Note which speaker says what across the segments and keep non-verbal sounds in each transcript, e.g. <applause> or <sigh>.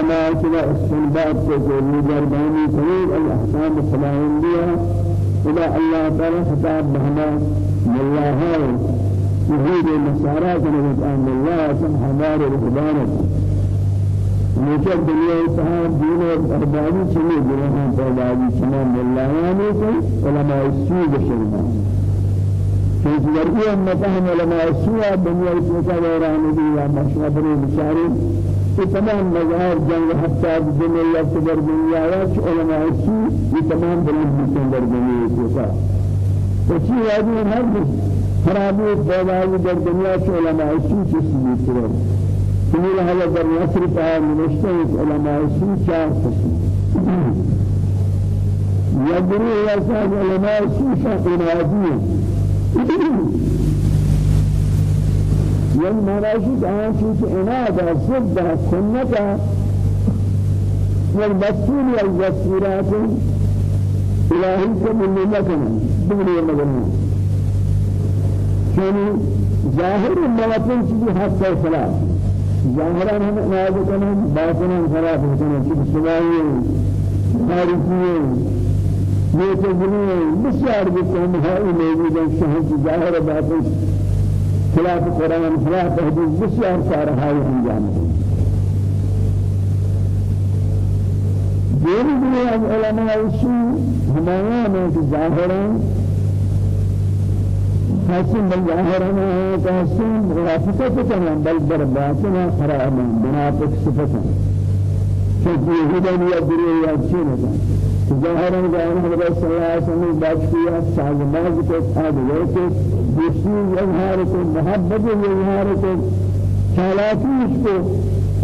Speaker 1: علماء كلا استنباط کو مجربانی کنید الاحکام خداوندیہ إلى الله تعالى خطاب بهما الله يهود النصارى كانوا أن الله سبحانه وتعالى نیچے دنیا تہا دین و اربابی چنے گروہاں پیداوی چنا ملایانی کو علماء سوء بشرنا چیز ورگی امتا ہم علماء سوء دنیا اتنکا ویرانی دی یا مشابر بشاری کہ تمام مظاہر جنگ حتی دنیا صدر دنیا یا علماء سوء یہ تمام بلند بسن در دنیا اتنکا اسی وادی ہر خرابی پیداوی در دنیا چ علماء سوء چیز بھی سمير هذا در نصر تعالى منشتة علماء السوء شار يدري يساعد علماء السوء شاقين هذه ين مراشد آن شوك عنادا صدها كنتا والمسؤول والجسورات إلهيكم من لكنا دغري مدنة شاني ظاهر المواطن شبه حتى الصلاة ظاهرا هم ناز کنن باطنا خراب کنن چه سمایی تاریخی میتوانی بسیار بکن هایی موجودن شهر ظاهر باطن خلاف قرآن خلاف حدیث بسیار کارهای انجام دیری دیگر از علماء اصول ہمایان ہیں کہ ظاہرا حسن بل ظاهرنا كحسن رافقة كنا بل برباتنا خرابا منافق صفتا شد يهودا يدري يأتينا ظاهرا ظاهرا حضرت صلى الله عليه وسلم باجكيا سازماز کو آدھگر کو دوسری اظہار کو محبت اظہار کو چالاکی اس کو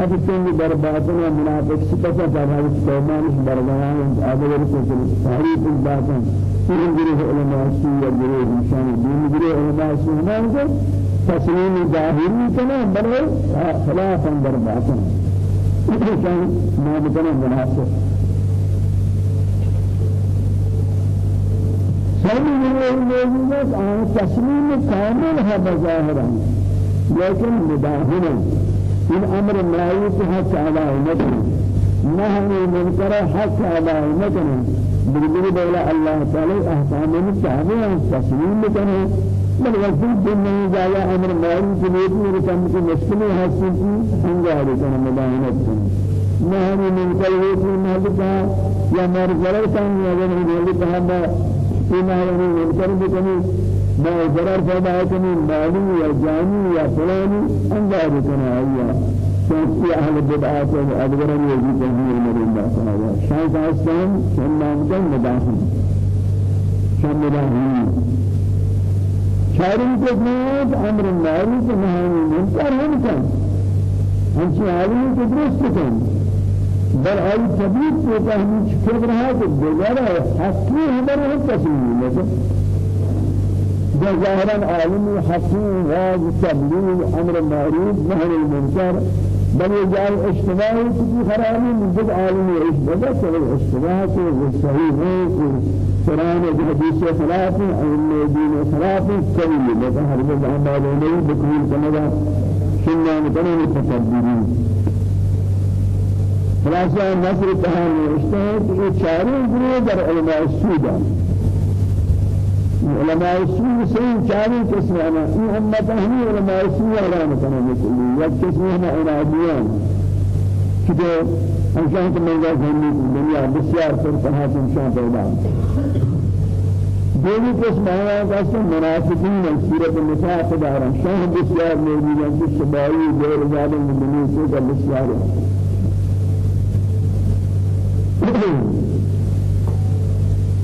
Speaker 1: اب تنگ بربادنا منافق صفتا فهذا قومان بربادان آدھگر کو تحریف الباطن این گروه علماء سوی گروه انسان دین گروه علماء سوی همان کو تسلیم ظاهری کنه بله خلافا در باطن. ایشان ما بکنه مناسب. سبھی گروه موجود آن تسلیم کامل ہے بظاہرا لیکن مداہنا إن أمر معروف حق علی نبی نهی منکر حق علی نبی بالبر دولا الله تعالى أحكام متعبين تسليم بكنا بل وجود دنيا جالا أمر معروف بيتي ركم کی مشکل حاصل کی انجام کرنا مداهنت کرنا نهر من كلوتي مهدكا يا مر كان يا جن يقول كهذا فيما يعني منكر بكني ما جرر فدا كني مالي يا جاني يا فلاني انجام کرنا أيها شانسی أهل بدعات و ادبران یزی تنهیر مریم باسا شانس هستن شان نامکن مداخل. شان مداخل. شارین کو نیت أمر و نهی منکر هم کن ہمچی عالمی کو درست کن بل آئی طبیب کو تحمیل چکر رہا کہ دوبارہ حقی ہمارے ہم تسلیم لیکن ظاهرا عالم حكيم واج تبليغ أمر معروف نهي المنكر بل يجعل اجتماعي في خرابي من جد عالم يعيش بدا سبب اجتماع في صحيح في قرآن الحديث خلاف علم دين خلاف كوي لك هر جد عمال عليه بكل كندا سنة مكان التكبرين خلاصة نصر تهاني اجتهاد في شارين جنيه در علماء السودان علماء السوء سين چاري قسم أنا إن أمة هني علماء السوء ولا مثلا مثل يك قسم هنا عناديان كده أنشان كمان جالس هني الدنيا بسيار فرقها إنشان پیدا دوی قسم آیا قسم منافقین سورة النساء دارن. شان بسیار موجودن که شبایی دور زادن دنیا سے بسیار.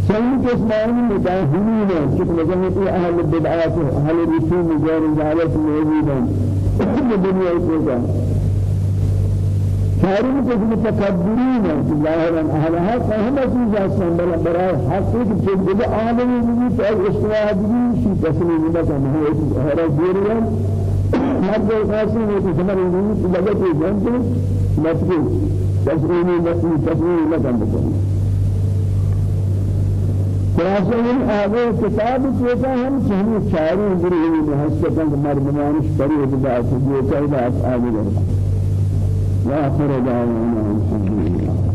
Speaker 1: سيد اسماعيل مجاهدين شكل جميع أهل البدعات أهل الرسوم غير ذلك موجودا الدنيا كذا شارين كذا متكبرين ظاهرا أهلها فهم چیز هستند. برای حقیقت که جد عالمی میگی که استواء دیگی شی تسلیم نکنه هر جوریان مرد خاصی نیست. شما میگی که لگت جنت مطلوب تسلیم تسلیم نکنه خلاصہ ان آگے کتاب کہتا ہم چہنے چاروں گروہ میں حسبتاں مردمانش پری بات جو چاہیے آگے بڑھنا وآخر دعوانا الحمد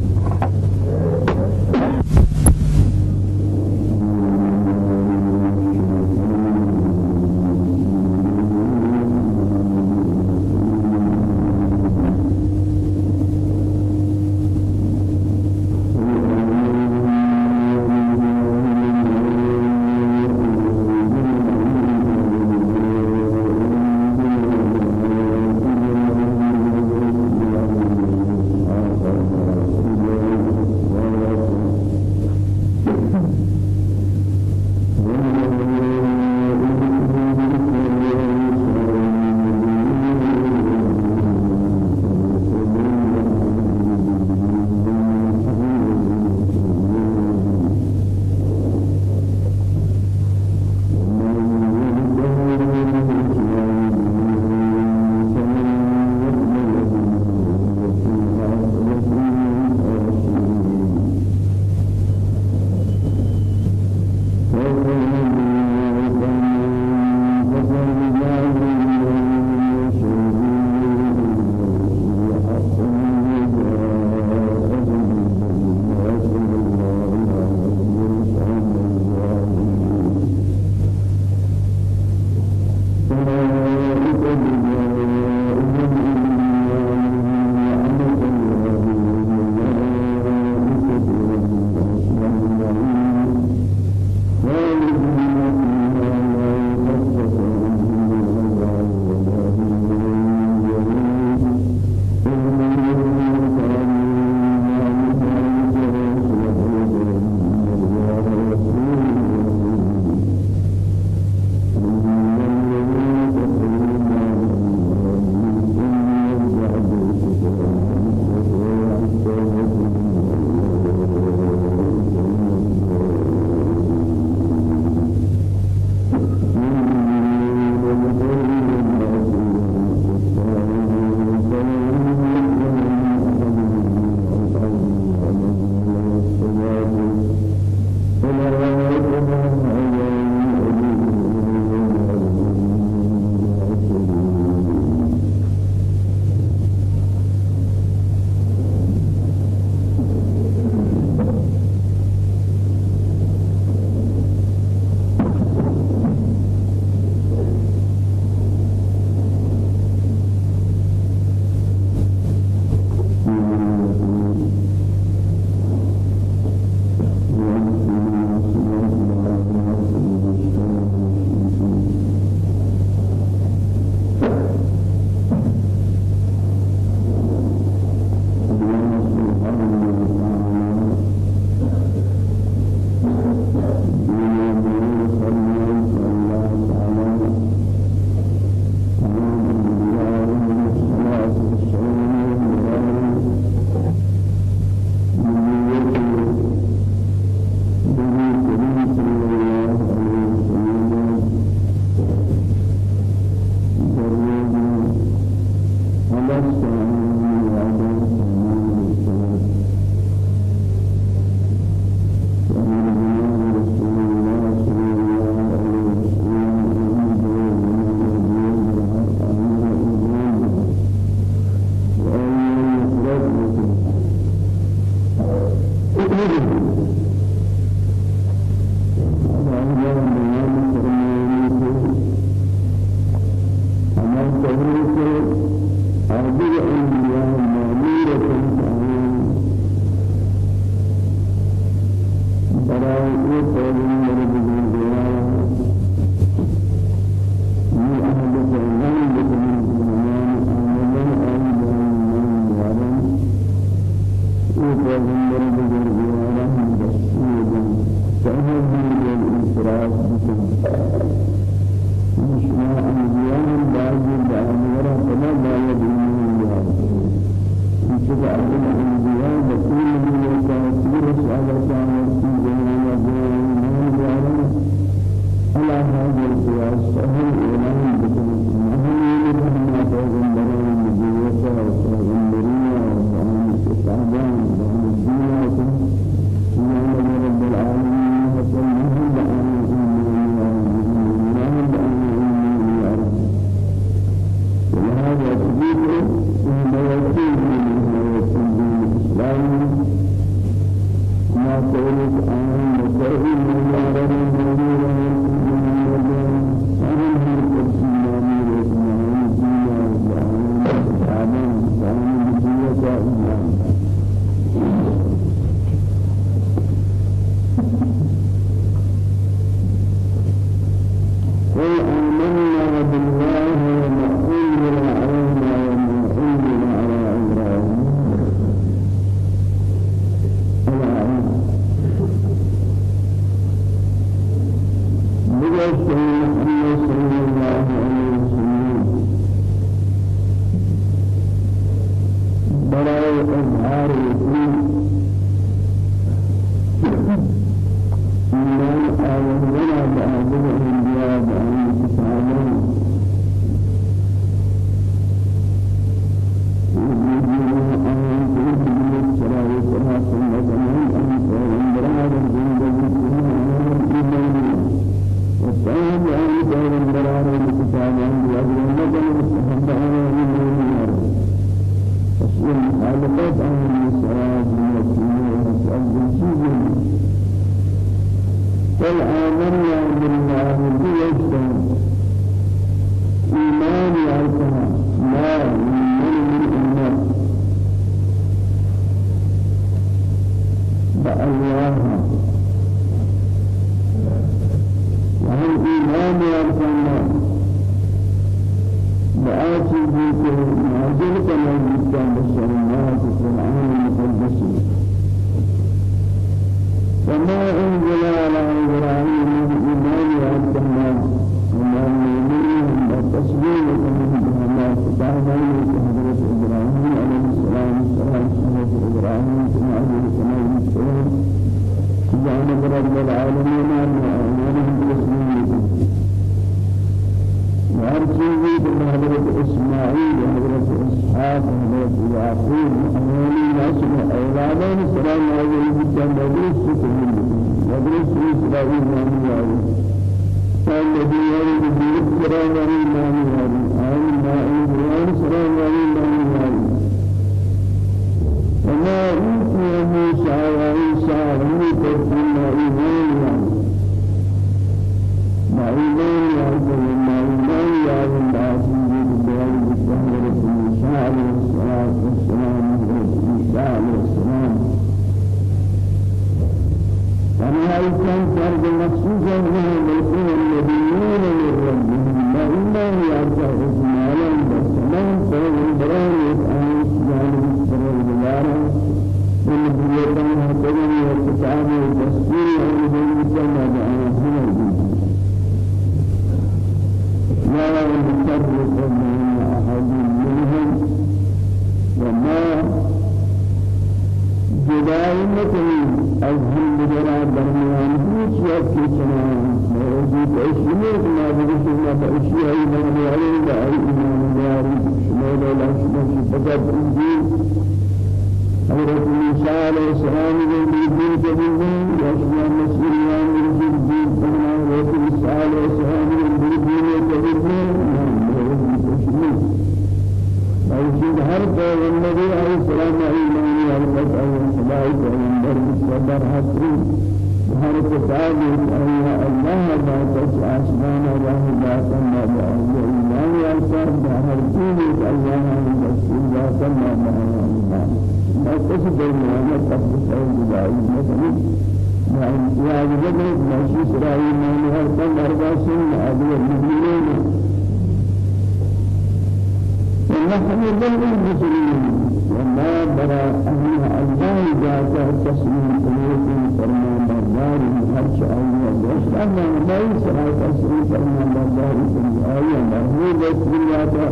Speaker 1: الله ذات تسليم قلوب فرمان بردار هر شيء وجه أما ما يسرع تسليم فرمان بردار في آية مرهوب بسرعة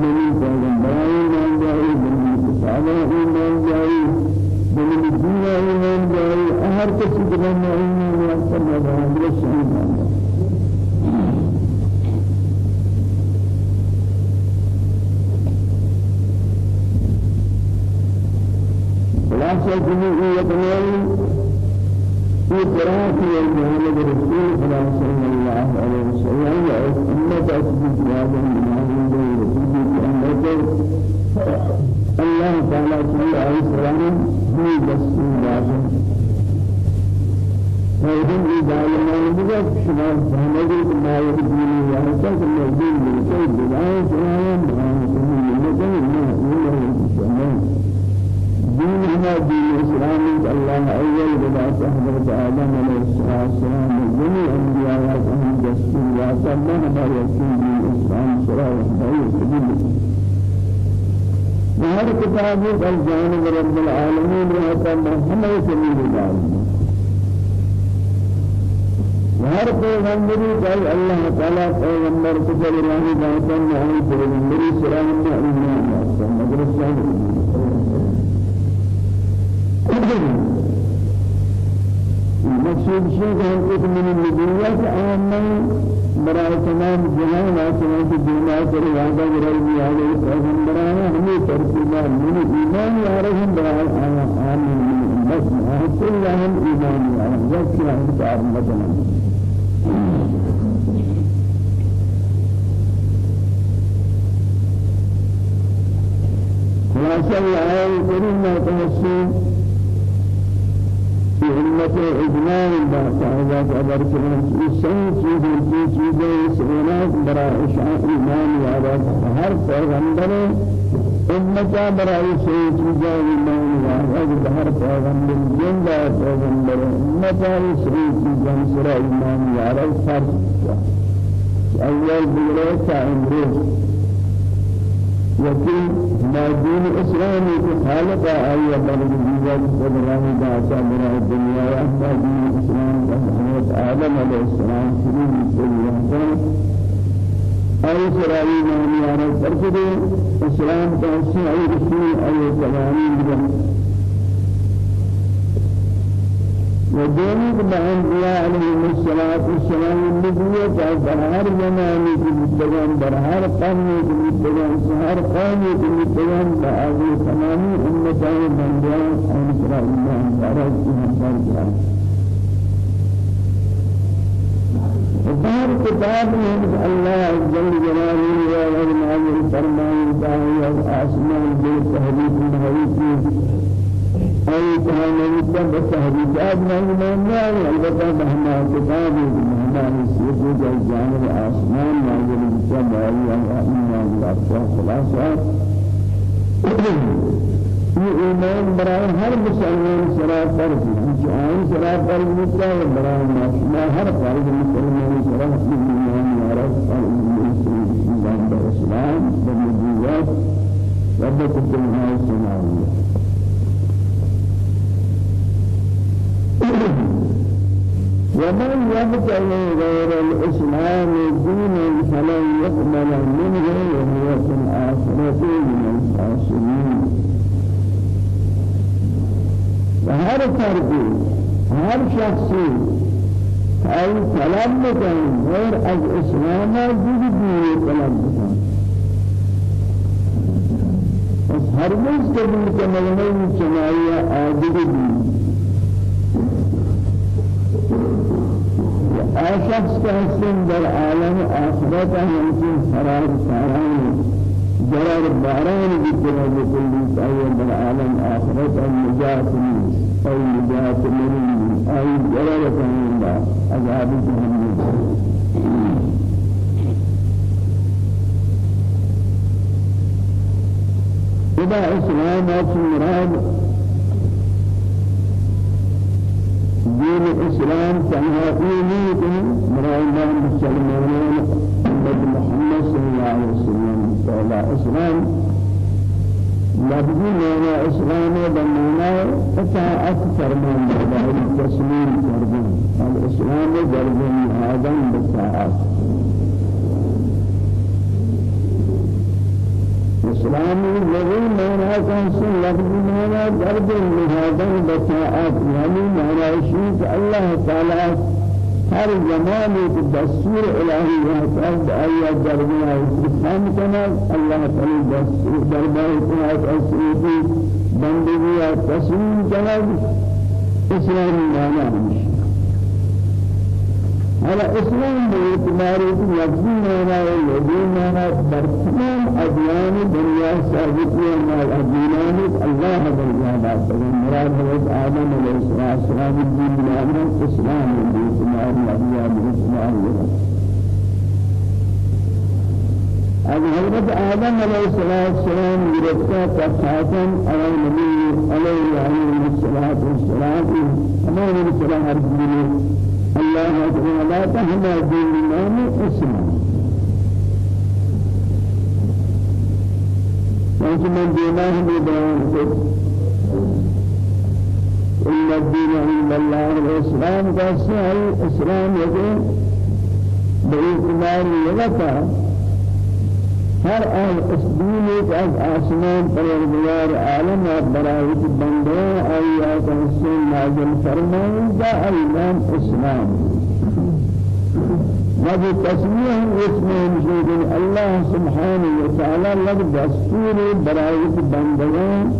Speaker 1: من پیغمبران ایمان جاری من صالح ایمان جاری من دین ایمان جاری هر کسی که من ایمان یافته مدارس خلاصة جميع يتنال في قراءة محمد رسول الله صلى الله عليه وسلم. وأمة أسجد هذا من رسول الله تعالى صلى الله عليه وسلم هو رسول الله فإذن إذا لم يبقى شمال فهمه ما يبدين ويحسن الموجود بالكيد بالآية سلام ديننا دين الإسلام الله أول بلا حضرت آدم عليه الصلاة والسلام جميع الأنبياء وأهل الدستور وأسمى ما يكون الإسلام صلاة وحده سبيل وهر كتاب الجانب رب العالمين وأسمى محمد سبيل العالمين وهر پیغمبری قال الله تعالى پیغمبر کو جب راہی دعوت میں ہے پیغمبری سلام میں ہے مدرسہ المقصود شيء هو من النبوة عامة برای تمام جماعة آسمان کی دنیا پر وعدہ برائی دی آلے پیغم برایا ہمیں ترکیبا من ایمان یارہم برائی آمین من بس محسن لہم ایمان یارہم جبکی ہم چار مدنم خلاصہ یہ آئے کریم ما تحسین علمة إجمال باقاعدة أبر كلام إنسان چیز کی چیزیں سنات برا إشعاع إيمان وعلى هر پیغمبر أمتا برا إشعاع چیزیں إيمان وعلى هر پیغمبر جندا پیغمبر أمتا إشعاع چیزیں سرا إيمان وعلى فرض أول بلغة عمره يكون ما دين الإسلام خالق آية بلد جيزة سبراه دعسا برا الدنيا وأما دين الإسلام حضرت آدم عليه السلام شروع كل يحسن أي سرائي معنى على فرقه إسلام تحسن أي رسول أي سلامين ودونك بأنبياء عليهم الصلاة والسلام النبوة ظهر زماني في المتجان برهار قومي في المتجان سهر قومي في المتجان بأهل تمامي أمتان بأنبياء عن إسرائيل الله بارك فيهم ظهر كتاب الله جل جلاله وعلى فرمان داعي الآسمان بالتهديد الهوية أي كان يكتب التهديدات من المنار البتة مهما كتاب مهما يسير جل الآسمان ما يجب يكتب أي أمين الله خلاصة ایمان برای ہر مسلمان سرا فرض جو آئین سرا فرض ہوتا ہے برای ما ہر فرض مسلمان سرا ایمان یارا فرض اسلام بالنبوات ربكم بالنهاية السماوية ومن يبتغي غير الإسلام دينا فلن يقبل منه وهو في الآخرة من الخاسرين. وهر فرد هر شخص أي طلب غير الإسلام جد دين طلب بس هر مز قبول كمالين سمايا آدر دين شخص كهسن در عالم آخرت همچین خراب ساران جرار باران بكرة بكل سعي در عالم آخرت النجاة أي نجاة من أي جرار كهن عذاب جهنم. إذا إسلام مراد دين الإسلام تنهائي مرأينا مسلمين محمد صلى الله عليه وسلم فلا إسلام لفظي معنى إسلام بمعنى إطاعة فرمان الله التسليم فرمان الإسلام جربان آدم بالطاعات اسلام لغوی مانا کانسن لفظی مانا درد المهادن بطاعات یعنی مانا شیط اللہ تعالی ہر زمانے کے دستور الہی حساب آیا دربنا استفام کنا اللہ تعالی دستور دربار اتحاد اسریتی بندگی تسلیم کنا اسلام مانا ہمشی على إسلام باعتبار لفظي معنى ولفظي معنى برتمان أديان الدنيا سابقية مع الأديان الله بالجهاد مراد حضرت آدم عليه السلام الدين بالأمر الإسلام باعتبار الأديان الإسلام. از حضرت آدم علیہ السلام گرفتا تخاتم على النبي عليه الصلاة والسلام أمام السلام عرض الله أكبر لا تهمى الله اسمه لكن من ديناه بيان إلا الدين عند الله الإسلام قاسي الإسلام يقول باعتبار يغفى هر آن اسدین از آسمان پروردگار عالم برایت بنده آیات حسین نازل فرمائیں دا ایمان اسلام. وجه تسمیح اسم مجید الله سبحانه وتعالى لگ دستور برایت بندگان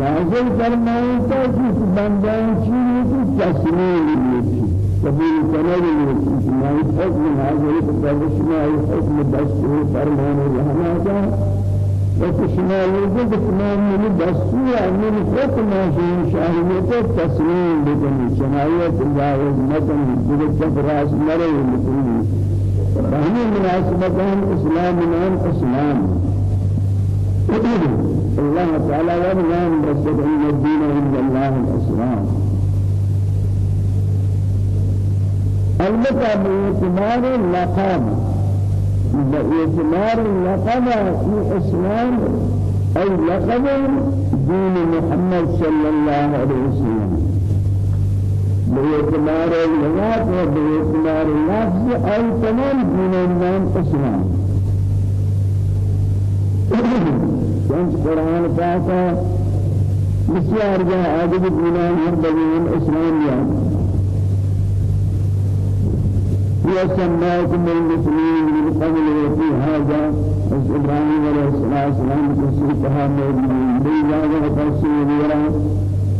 Speaker 1: نازل فرمائیں تاکہ بندگان چیزی تسمیح قبول کناری اجتماعی حکم حاضری برداشتنای حکم دستور فرمان رحماتا وكشما يوجد تمام من دستور من حكم شاهية تسليم بكم شناية الله مدن بجد راس مري مثلي فهمي مناسبتان إسلام من إسلام. <clears throat> الله تعالى ومن رسول الدين عند الله الإسلام. البته باعتبار اللقب. باعتبار اللقب في إسلام أي لقب دين محمد صلى الله عليه وسلم. باعتبار اللغات وباعتبار اللفظ أي تمام دين النام اسلام جنس قرآن پاک بسیار جا آدم دینان ہر بگین اسلام یاد وسماكم المسلمين من قبل وفي هذا إبراهيم عليه الصلاة والسلام تسيطها من بيجا وتسير وراء.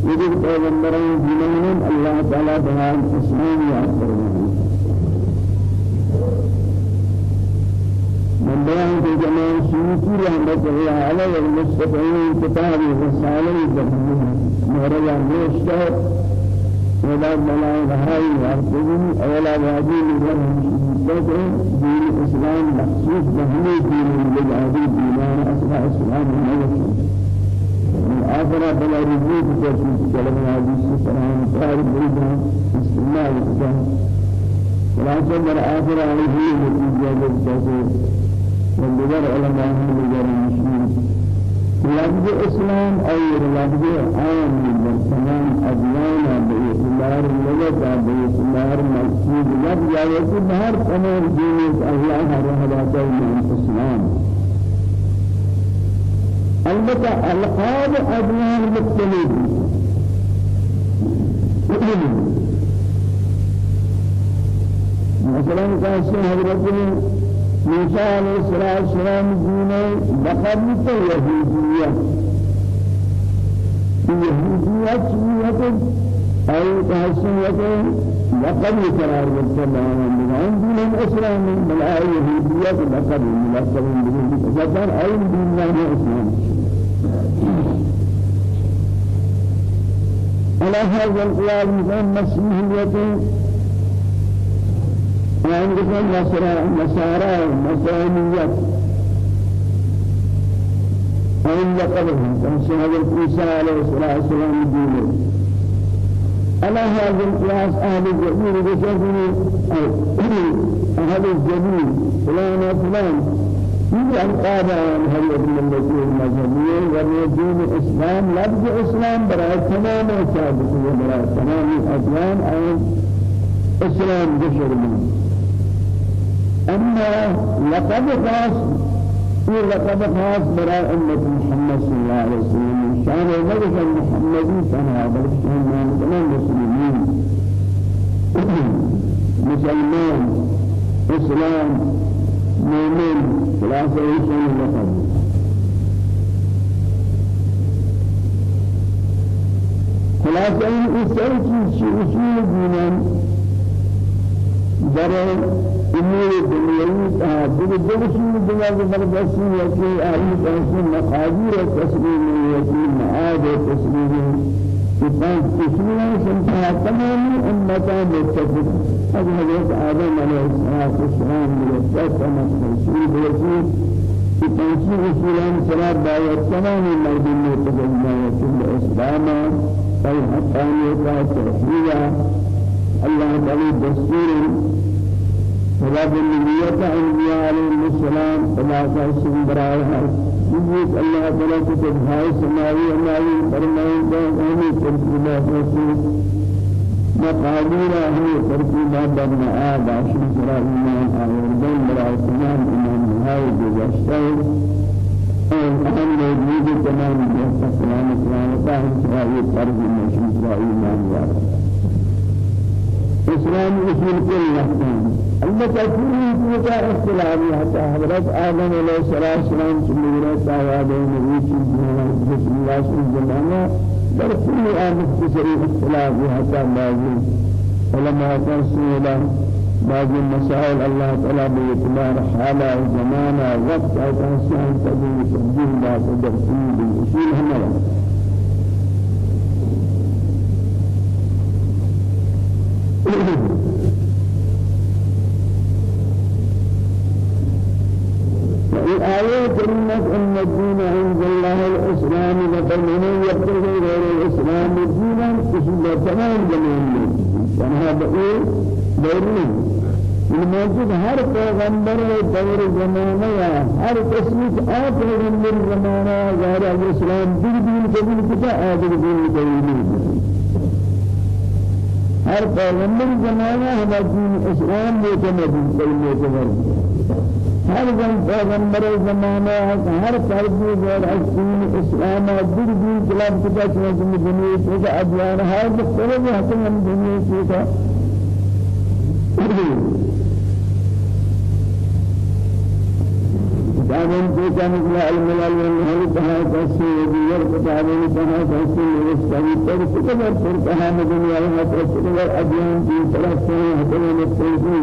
Speaker 1: يجب پیغمبران دينهم الله تعالى بها الإسلام يأثر من بيان في جمال سيوتي رحمة الله عليه المستقيم كتاب الرسالة مهرجان مشتاق ولا ملائكة هاي وارتجن ولا واجب من لكن دين الإسلام مخصوص بهني دين الجهادي دينان أسماء الإسلام من آخر بلا رجوع تجسد كلام حديث سلام قال بيدا استعمال كذا خلاصة من آخر عليه نتيجة جسد والدور علماء من المسلمين لفظ اسلام أي لفظ عام من تمام أديان بإسلام اللغة بإسلام مسجد لفظ يأتي بهر تمام دين الله رحمة من الإسلام البته القاب أديان مختلف. مثلا كان حضرت موسى عليه الصلاة والسلام دين بخبرت يهودية يهودية شيئة أي تحسية لقب قرار بالسلام من دين الإسلام من أي يهودية لقب ملقب فكان أي دين الله الإسلام على هذا القيام من مسيحية وعندكم نصارى نصارى مسيحية أين قبلهم كان هذا عيسى عليه الصلاة والسلام دينه على هذا القياس أهل الجبيل بشكل <clears throat> أهل الجبيل فلان وفلان. في أنقاذ عن هذه الملة المذهبية ودين الإسلام لفظ إسلام براء تمام ثابت براء تمام الأديان أو إسلام بشر منه. أما لقب خاص في لقب خاص براء أمة محمد صلى الله عليه وسلم. شان النبي المحمدي كان هذا الشيء من المسلمين <clears throat> مسلمان إسلام مؤمن ثلاثة شيء لقب خلاصة إن شيء أصول دينان در امور دنیوی تعبد درشی دنیا زبردستی یکی آئی تحسین مقادیر تسلیم یکی معاد تسلیم كتاب تسلیم سنتا تمام امتا متفق از حضرت آدم الصلوۃ والسلام مرتب تمام رسول برسول تنسيق رسولان صلاة بايت تمام مردم متفق كل اسلام أي حقانية توحيدة الله تعالى دستور رب النبيات أنبياء عليهم السلام فلا تحسن براءها يجيك الله تعالى كتب هاي سماوي أمالي فرمائي دعوني ترسل رسول مقادير هي ترتيبات بنا آب عشر سرا إيمان آوردن برا تمام إيمان نهاية جزاشتاي الآن موجود تمام جهة سلام سلام تاهم سرائي فرض سرائي إيمان وارد إسلام أصول كل أحكام البته كل كذا اختلاف حتى حضرت آدم عليه السلام سميرة سواد نبي بسم الله سبحانه بل كل آمن بسري اختلاف حتى بعض علماء ترسيلا بعض المسائل الله تعالى باعتبار حالة زمانة وقت أو تنسيان تبين تبديل بعض الدرسين بالأصول هم الآية كلمة أن الدين عند الله الإسلام وفمن يبتغي غير الإسلام دينا كشف تمام جميع هذا إيه دورين الموجود هر پیغمبر دور زمانه یا هر تصویت آ پیغمبر زمانه غیر الاسلام دین دین قبول کتا آدر پیغمبر زمانہ ہمارا دین إسلام میں تو مدین کلمے کے ورد ہر جن پیغمبر زمانہ ہر فرد غیر دین اسلام دین دین کلام کتا چنانچہ دنیا سے ادیان ہر مختلف حکم ہم دنیا سے كتابين في كان علم العلم هل تها تسي ودير كتابين تها تسي ويستوي ترى كتب تها الدنيا وما ترى أديان في ثلاث هتلو نتسي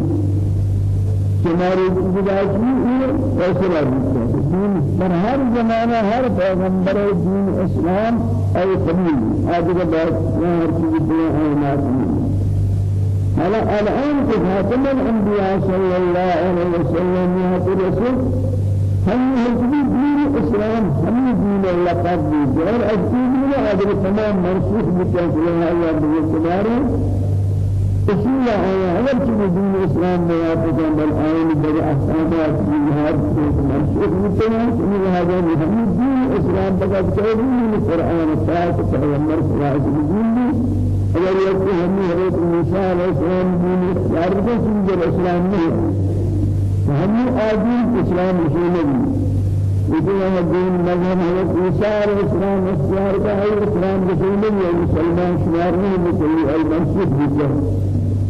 Speaker 1: كماري جداشي وسلا دين پر ہر زمانہ ہر پیغمبر دین اسلام اي قبول هذا بعد هر چیز بلا ہے هلا الآن خاتم الأنبياء صلى الله عليه وسلم يا رسول هم هذي دين الإسلام هم دين اللقب غير الدين من هذا تمام منسوخ بتشريع الله بالكبار اصول آية هل شيء دين الإسلام موافق بل آية بدر أحكامات جهاد منسوخ بتشريع من هذا هم دين الإسلام بقى كتاب من القرآن الثالث پیغمبر صلى الله عليه وسلم اگر یہ ہم حضرت موسی علیہ السلام دین اختیار کو سمجھ الاسلام نہیں فهم آدين إسلام مسلمين يقول أنا دين مذهب هو إيسار إسلام کا ہے إسلام مسلمين یا مسلمان شمار نہیں مسلم المنصوب بجه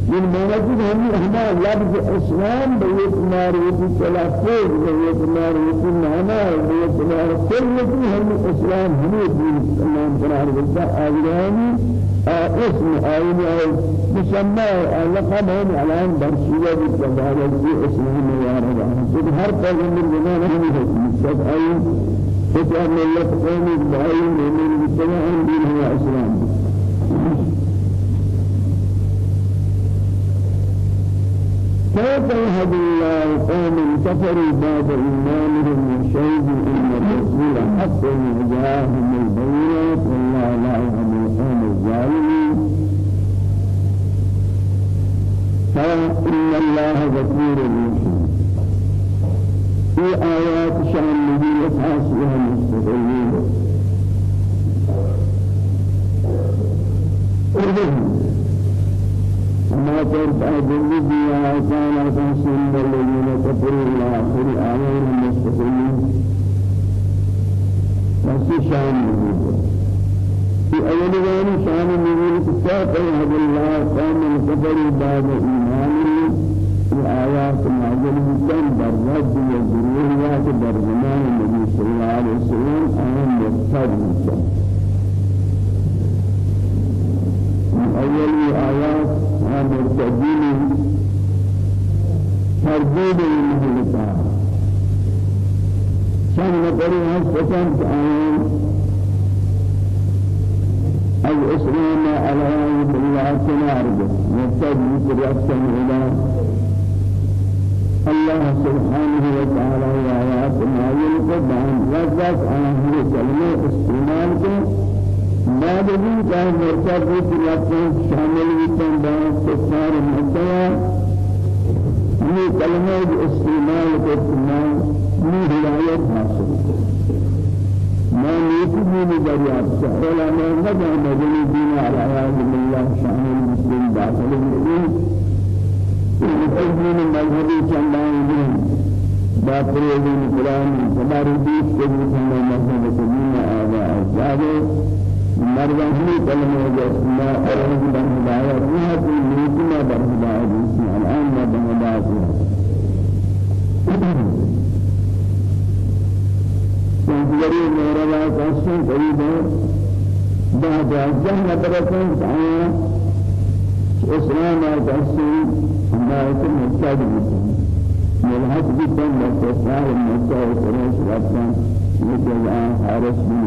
Speaker 1: من معنی هم هما لفظ إسلام بيت معرفة تلفظ بيت معرفة معنى بيت معرفة كل هم إسلام هم دين الإسلام قرار بالله آدماني اسم آية مسمى لقب هم على برشية بالتبارك في اسمه ميارة جد هر پیغمبر زمان هم جد آية فتح ملت قومي بآية من بالتبع دين هو كيف يهدي الله قوم كفروا بعد إيمانهم شيء إن الرسول حق جاءهم البينات والله لا يهدي القوم الظالمين. فإن الله غفور رحيم. في آيات شأن النبي أساسها المستقلين ما ترد أجل بها كان أساسا الذين كفروا إلى آخر آيات المستقلين وفي شأن النبي في أول ذلك شان النبي كتاب الله قوم الكفر بعد إيمانه. في آيات نازل بكم برد والذريات برزمان النبي صلى الله عليه وسلم أهم يكتب بكم أول آيات هم مرتدين ترديد المهلكات. شان نقرأ هسه آيات الإسلام على بالله تنارد يبتدي برأسا إلى الله سبحانه وتعالى وآيات ما يلقى بان رزق أهل كلمة استعمال کے بعد چاہے مرتب برأسا شامل بکن بان كفار مکہ یہ کلمہ استعمال تمام من ہدایت حاصل ما نیکی دینی دریافت سے علماء نجا مدنی دین على عیاض بالله شان المسلم داخل الدین الدین مذهبی چندان دین باطل دین قرآن ہماری دیش کے بھی ہمیں مذہب دین آبا اور ہدایت ہدایت نہ کوئی نیکی نہ بر ہدایت الان نہ بر ہدایت سنجری میرا قسم قریب ہے بعد جہن برکن تعالی اسلام قسم ہمارے مقصد ہے۔ ملحق جدا مستقر مستقر قريش ربنا مثل حارس بن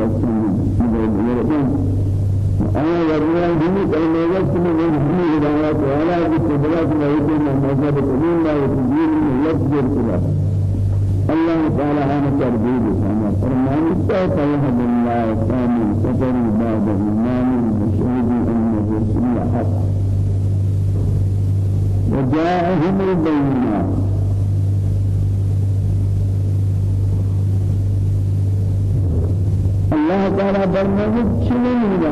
Speaker 1: والسن من الرجل أنا ورنا هم كلمة وقت من هم هدايات ولا بكبرات ما يكون مذهب كلين لا يتجيل من يكبر كلا الله تعالى أنا تربيه أنا فرمان سوف يهد الله كامل سفر بعد الإيمان بشهد أن البينات الله تعالى برنامج شنو من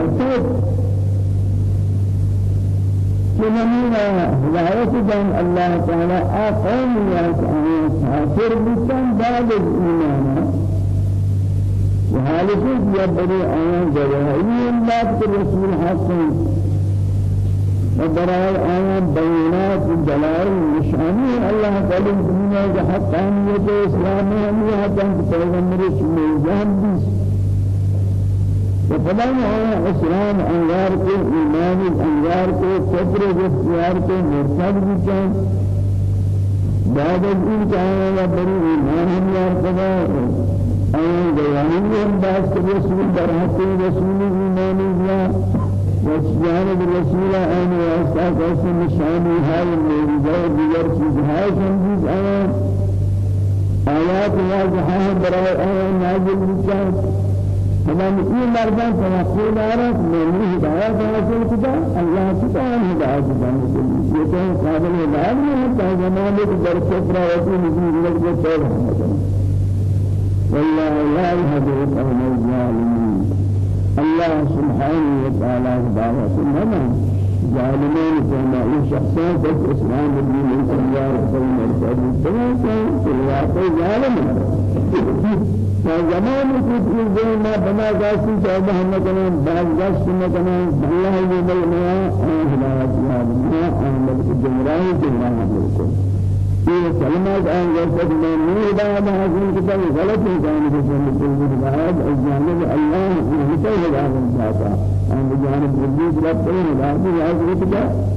Speaker 1: سنمينا هداية جان الله تعالى أقوم يا كافر بكم بعد الإيمان. وهذا يبدو آيان جواهي الله الرسول حسن وبراء آيان بينات دلائل نشاني الله تعالى الدنيا حقانية إسلامية حتى پیغمبر اسمه فلان هو اسلام أنوار کو ایمان أنوار کو صبر اختیار کو بعد از این کہا ہے بڑی ایمان ہم یار خدا آیا ہم باس کے رسول برحق رسول ایمان دیا وسیان الرسول آن واسطہ کیسے نشانی ہے میری جو دیگر چیز ہے سمجھ آیا آیات واضحہ برائے آیا نازل بچان تمام این مردان توقع دارد من هدایت حاصل کجا الله تعالی هدایت داده یہ تو قابل ہدایت نہیں ہے زمانے کے در کفر و نزول لگ جو والله لا يهدي القوم الظالمين الله سبحانه وتعالى هداية لنا ظالمين كما شخصان بس إسلام الدين من الله رسول الله صلى الله عليه وسلم زمان کی چیزیں ما بنا جاسی چاہتا ہم کنا بعض جاس کنا اللہ یہ بل ما ہدایت یا ما احمد کی جمراہی جمراہ بالکل یہ کلمات ان جیسے میں نہیں بعد حاصل کتاب غلط ہے جانب سے بالکل بعد جانب اللہ یہ ہے ہدایت چاہتا ان جانب رب رب ہدایت حاصل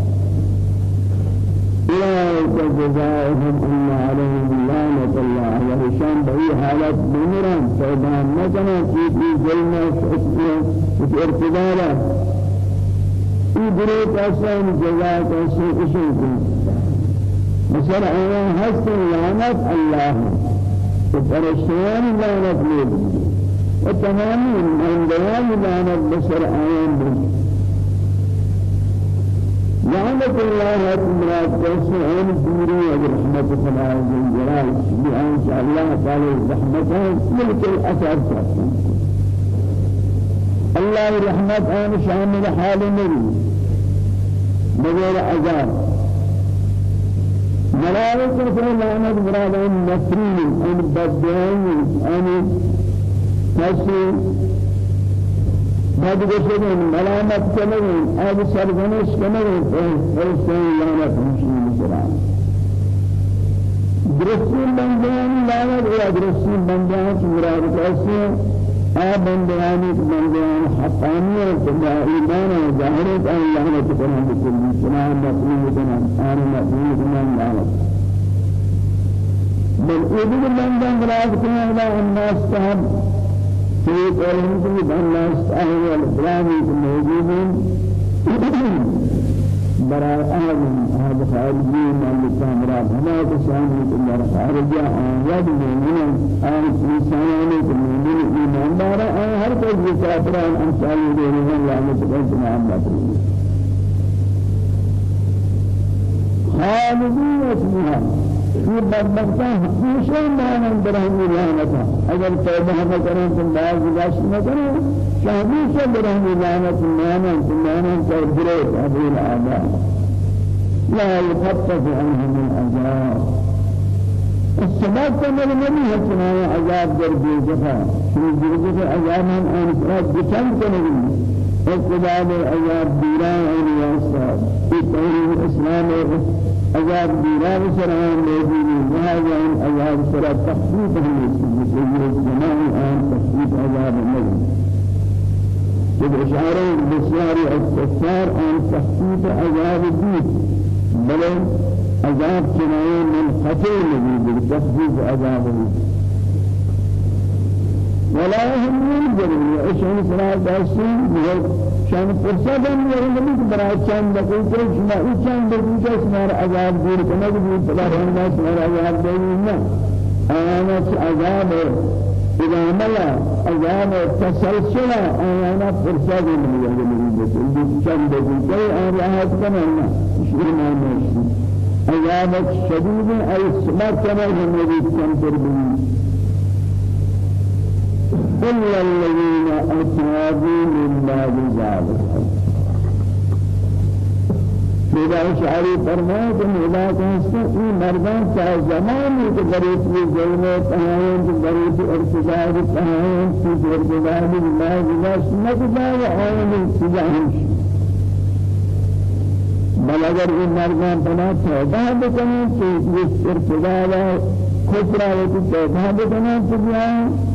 Speaker 1: أولئك جزاؤهم أن عليهم لعنة الله وهشام بأي حالات بمران فإذا مثلا في في جلنا في ارتدالا في بريد أسان جزاء أسان أسان مثلا أنا حسن لعنة الله. وفرشتان لعنة ليه وتمام من دوام لعنة بسر آيان بيه لعنة الله مراد جسم عين دوري ورحمة الله عز وجل بأن شاء الله تعالى رحمته ملك الأثر الله رحمة أنا شامل حال النبي بغير عذاب. ملائكة لعنة مراد أن نفرين أن بدعين أن تسي بعد گشتن ملامت کنن آب سرگنش کنن فرشتن لعنت مشین کران درستی بندیان لعنت یا درستی بندیان مراد؟ آب بندیانی بندیان حقانیت و ایمان و ظاهرت ان لعنت کنن بکلی چنان مطلوب کنن آن مطلوب کنن لعنت بل ایدی بندیان مراد کنن الناس صاحب في قولهم في بنا استعين والإسلام موجودين براء أهل أهل خارجين من الكامرات هما كسان من خارجية أهل من أهل إنسانين من إيمان دارا هر کوئی كافران أمثال دينهم لعنة الله محمد خالدين اسمها یہ بدبختہ ہمیشہ مانن برہم لعنت اگر توبہ نہ کریں تو باز گزاش نہ کریں کہ ہمیشہ برہم لعنت مانن تو مانن تو برے ابو الاعداء لا يخفف عنهم العذاب السبب كما النبي حسنا عذاب در بيجفا في بيجفا عذاب من أن فراد بچند كنبي اقتدار عذاب ديران أولياء الصلاة في توحيد الإسلام عذاب ديران سرعان موجودين وهذا عن عذاب سرع تخفيف هم الجماع عن تخفيف عذاب النبي جب إشارة بسيار الكفار عن تخفيف عذاب الدين بل عذاب من خطير النبي بتخفيف عذاب الدين ولا هم ينجرون وإشان صلاة داشتين شان فرصة هم يرمون برای چند دقیقه شما. این چند دقیقه شما را عذاب دور کنه. که بلا رحمت شما را عذاب دینی نه. آنا عذاب ادامه عذاب تسلسل آنا فرصة هم يرمون چند دقیقه آن راحت کنه نه. شیر ما نشی عذاب شدید ای سمت کنه هم يريد کم تربیت إلا الذين أتابوا من بعد ذلك. میرا شعری فرمائے کہ میرا کہتے ہیں مردان کا زمان ہے کہ غریب کی ظلم تہائیں کہ غریب ارتداد تہائیں کہ ارتداد اللہ جل سنت و آئین سجاہم بل اگر این مردان بنا توبہ بکنیں اس ارتداد کفر و توبہ تو في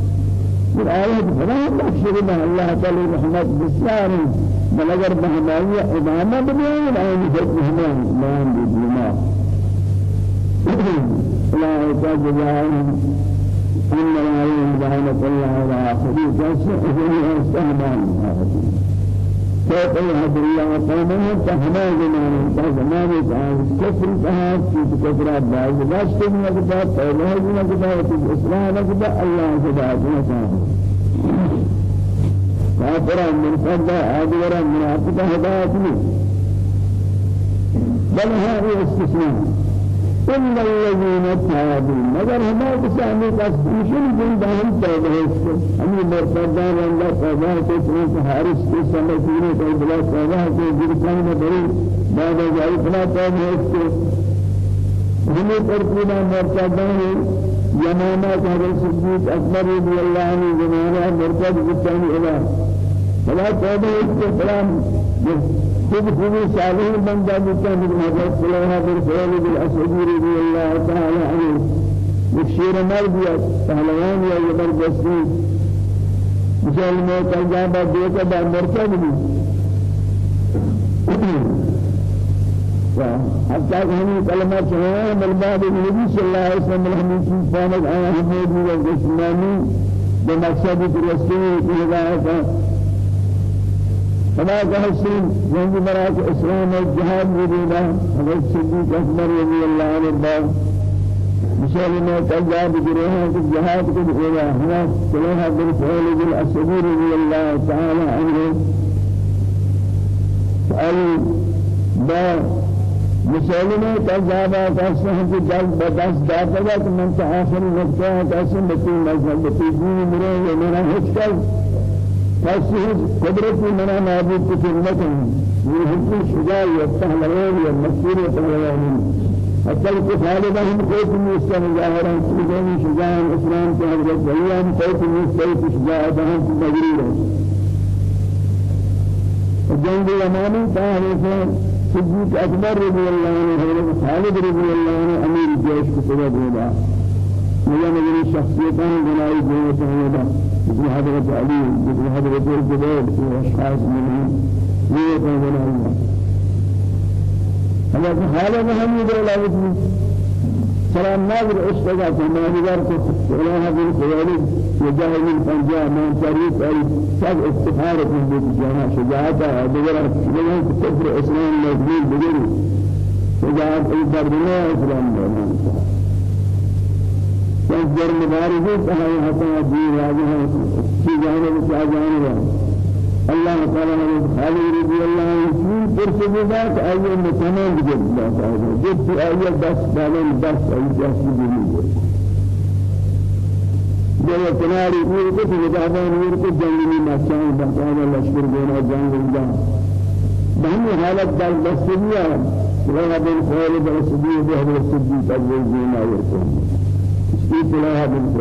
Speaker 1: آيات فلا بخشر الله الله تعالى رحمة بسيار بل اگر إمامة بنيان الآن فرق بهمان بيان بالجماع لا لا يوم دعوة الله على آخرين فاسعه استهمان فوق يهد الله قومه فهما زمان فزمان كفر فهاد في كفر بعض باشت من كتاب توبه من كتاب الإسلام كتاب الله كتاب نسان كافر من فضل عادور منافق هداية بل هذه استثناء. إلا الذين تابوا مگر کا سوشن زندان توبہ ہے ہمیں مرتدان توبہ کے سنت حارس کے سمجھنے کو بلا توبہ کے جرسان میں بڑی بعد فلا توبہ ہے ہمیں ترکینا مرتدان یمامہ کا حضرت صدیق اکبر رضی اللہ عنہ زمانہ مرتد بچانی الہ فلا ہے کہ خود خود صالح بندہ بکن حضرت صلوہ بن خالد الاسعدی رضی اللہ تعالی عنہ مشیر مرد یا پہلوان یا زبردستی مثال میں کلجابہ دیتا با مرتب بھی حتى هني كلمة شهوة بالباب النبي صلى الله عليه وسلم الحمد فانت آية حميد والجسماني بمقصد الرسول في هذا فما كهسين جنگ برات إسلام الجهاد بدينا حضرت صديق اكبر رضي الله عنه بعد مثال ما تجاب جريها في الجهاد كل إلى هنا كلها بالفعل بالأسد رضي الله تعالى عنه. فأل با مثال ما تجاب كاسه في جلد بدس داتا من تآخر نقطة كاسه بتي مذهب بتي دين مرة ومرة هتكل فاسه قدرت منا نابود كثيرة يهدي شجاع يستهلون يمسير يتغيرون حتى الكفالة هم كيف يستن ظاهرا سيدان شجاع الإسلام حضرت بيان كيف يستيت شجاعتهم في مجرورة الأمامي تعرف صديق أكبر رضي الله عنه خالد رضي الله عنه أمير الجيش كتبه مجا مجري شخصيتان بنائی دینے چاہیے مثل حضرت علي مثل حضرت الزبير في أشخاص منهم بنا الله حضرت خالد محمد الله سلام ناظر اشتغى في مانجر سلام بن خوالد وجاهد من پنجاب من شريف أي سب استخارة في الجامعة شجاعة دغرا شجاعة كفر إسلام مجنون بدري شجاعة أي بردنا إسلام مجنون جر مبارزه تهاي حتى دين راجه في جانب في جانب الله تعالى خالد رضي الله عنه فرصة ذات أي مكان جد الله تعالى جد أي بس بالن بس أي بس بيجي جو کناری پور کو نگاہان نور کو جنگلی مچان بتانا لشکر دینا جنگ جان بہنی حالت در دستگیہ سلاح بن خالد رسدی بہر صدیق اول زینا ورکن اسی بن خالد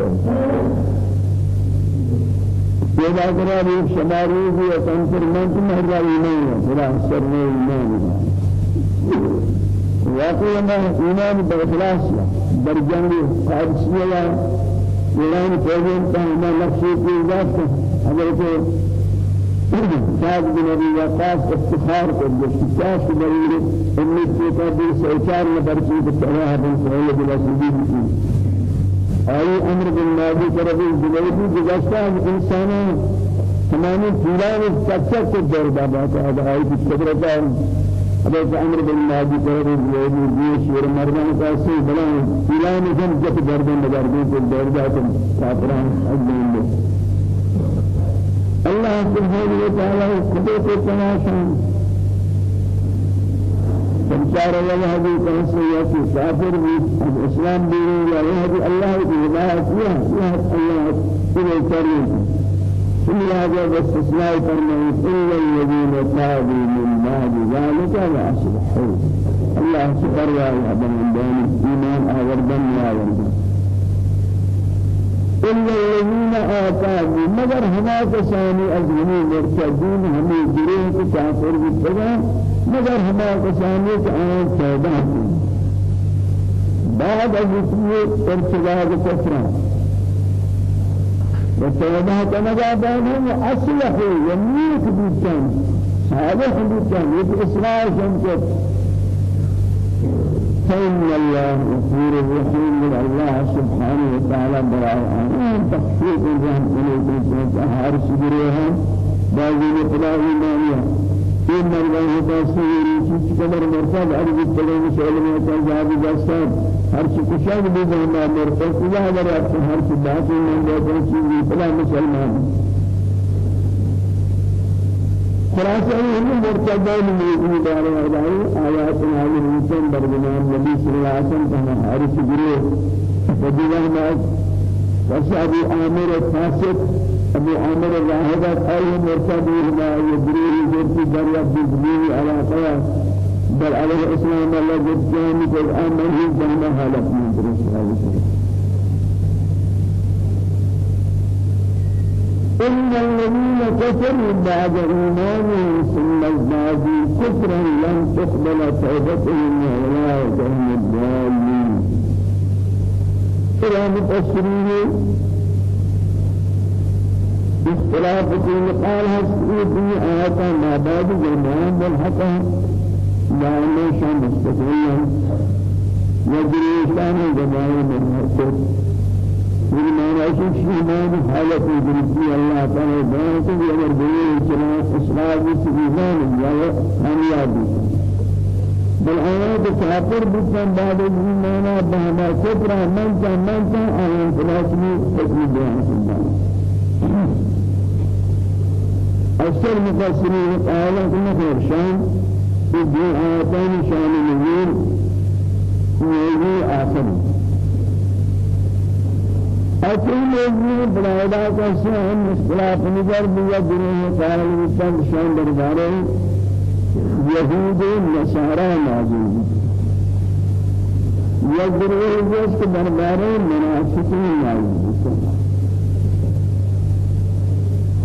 Speaker 1: پیدا کرا بھی شماری بھی تنفر من تو مہربانی نہیں ہے بلا سر میں ایمان واقعی میں ایمان باخلاص در جنگ قادسیہ ایران پیغام کا ہمیں نقشے کی ذات اگر کہ سعد بن ابي وقاص افتخار کو بشتاش بری امید کے قدر سے چار نفر کی بتایا ہے بن سہیل بن اسدی أي أمر بالماضي كربي جلوي جلسة إنسان تمام فلان تكتك الدور بابا هذا أي بقدرة هذا أمر بالماضي كربي جلوي جيش ورمرنا كاسي بلان فلان جم جت دردن دردن في الدور بابا كافران أجمعين الله سبحانه وتعالى خدمة تناشن سمسار ويهدي كنسية كافر الإسلام دين ويهدي الله بهداية فيها فيها الله إلى الكريم إلا هذا باستثناء فرمي إلا الذين تابوا من بعد ذلك وأصلحوا الله سبحانه وتعالى من بين الإيمان أوردن يا وردن إلا الذين آتاهم کسانی از ہمیں مرتدین ہمیں گروہ کے کافر بتگا مگر ہما کسانی کے آن توبہ کی۔ بعد از اسی ارتداد کفران وتوبہ کنگا بانهم اصلحوا يميك بيتان صالح بيتان يك إصلاح جنكت فإن الله غفور رحيم۔ من الله سبحانه وتعالى براء آن تخفيق الرحم إليكم سنتهار سجريها بعضي نطلع إيمانيا إن الله تاسير شيء كبر مرتب أرض التلوم سلمة تجاب جسد هر شيء كشان بيجمع مرتب كذا هذا هر شيء باقي من ده شيء بلا مسلمان. خلاصة هم مرتبان من دار الله آيات هذه الإنسان برجمان النبي صلى الله عليه وسلم كما حارس جريه فدينا ما وسأبي عامر الفاسد أبي عامر الراهبات أي مرتبه ما يدريه جرتي دريا بجميع على قياس بل على الإسلام الله جد جامي قد آمنه جهنم حالة من درس إن الذين كفروا بعد إيمانهم ثم ازدادوا كفرا لن تقبل توبتهم وأولئك هم الضالين. إلى مفسرين اختلاف في مقال في آيات ما بعد جمعان والحقا دائما شان مستقلا يجري شأن جمعان حسد من معنى شيء حالة جنسي الله تعالى بيان في أمر بيه إسلام إسلام إيمان يا كامياب بل آيات كافر بكم بعد الإيمان بهما كفر من كان آيات فلاسمي حكم بيان سبحانه أكثر مفسرين قال كنا خيرشان في دي آياتين شان النزول في آخر موضوع برادا کا شان اختلاف نظر بیا گروہ قال وطن شان دربارے یہود و نصارا موجود یا گروہ جس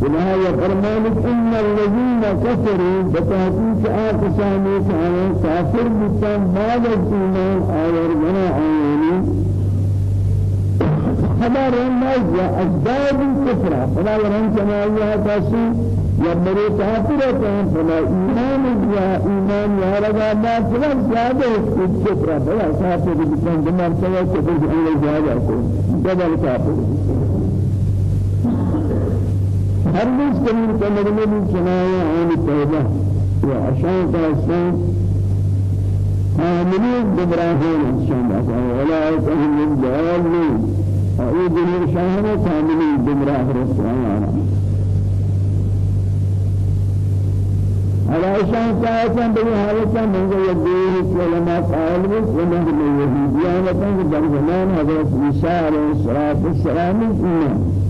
Speaker 1: إلها يفرمانك إن الذين كفروا بتحقيق آقسامي كانوا كافر بسان بعد الإيمان آير جنا آياني. رناز يا أسباب الكفر. فلا رن سماعيها تاسي يا مري كافرة فلا إيمان يا إيمان يا رجاء ما فلا زيادة الكفر. فلا كافر بكم دمار سوا كفر الله زيادة. جبل كافر هر روز کمی کمر میں بھی چنایا عن توبہ و عشان کا اسلام عاملين گمراهون ان شاء الله ولا هم الضالين أعوذ بالله شاهد كامل دمراه رسول آياتاً بني حالتاً من يديه علماء قائل بس ونحن يهوديانة در زمان حضرت عيسى عليه الصلاة والسلام إيمان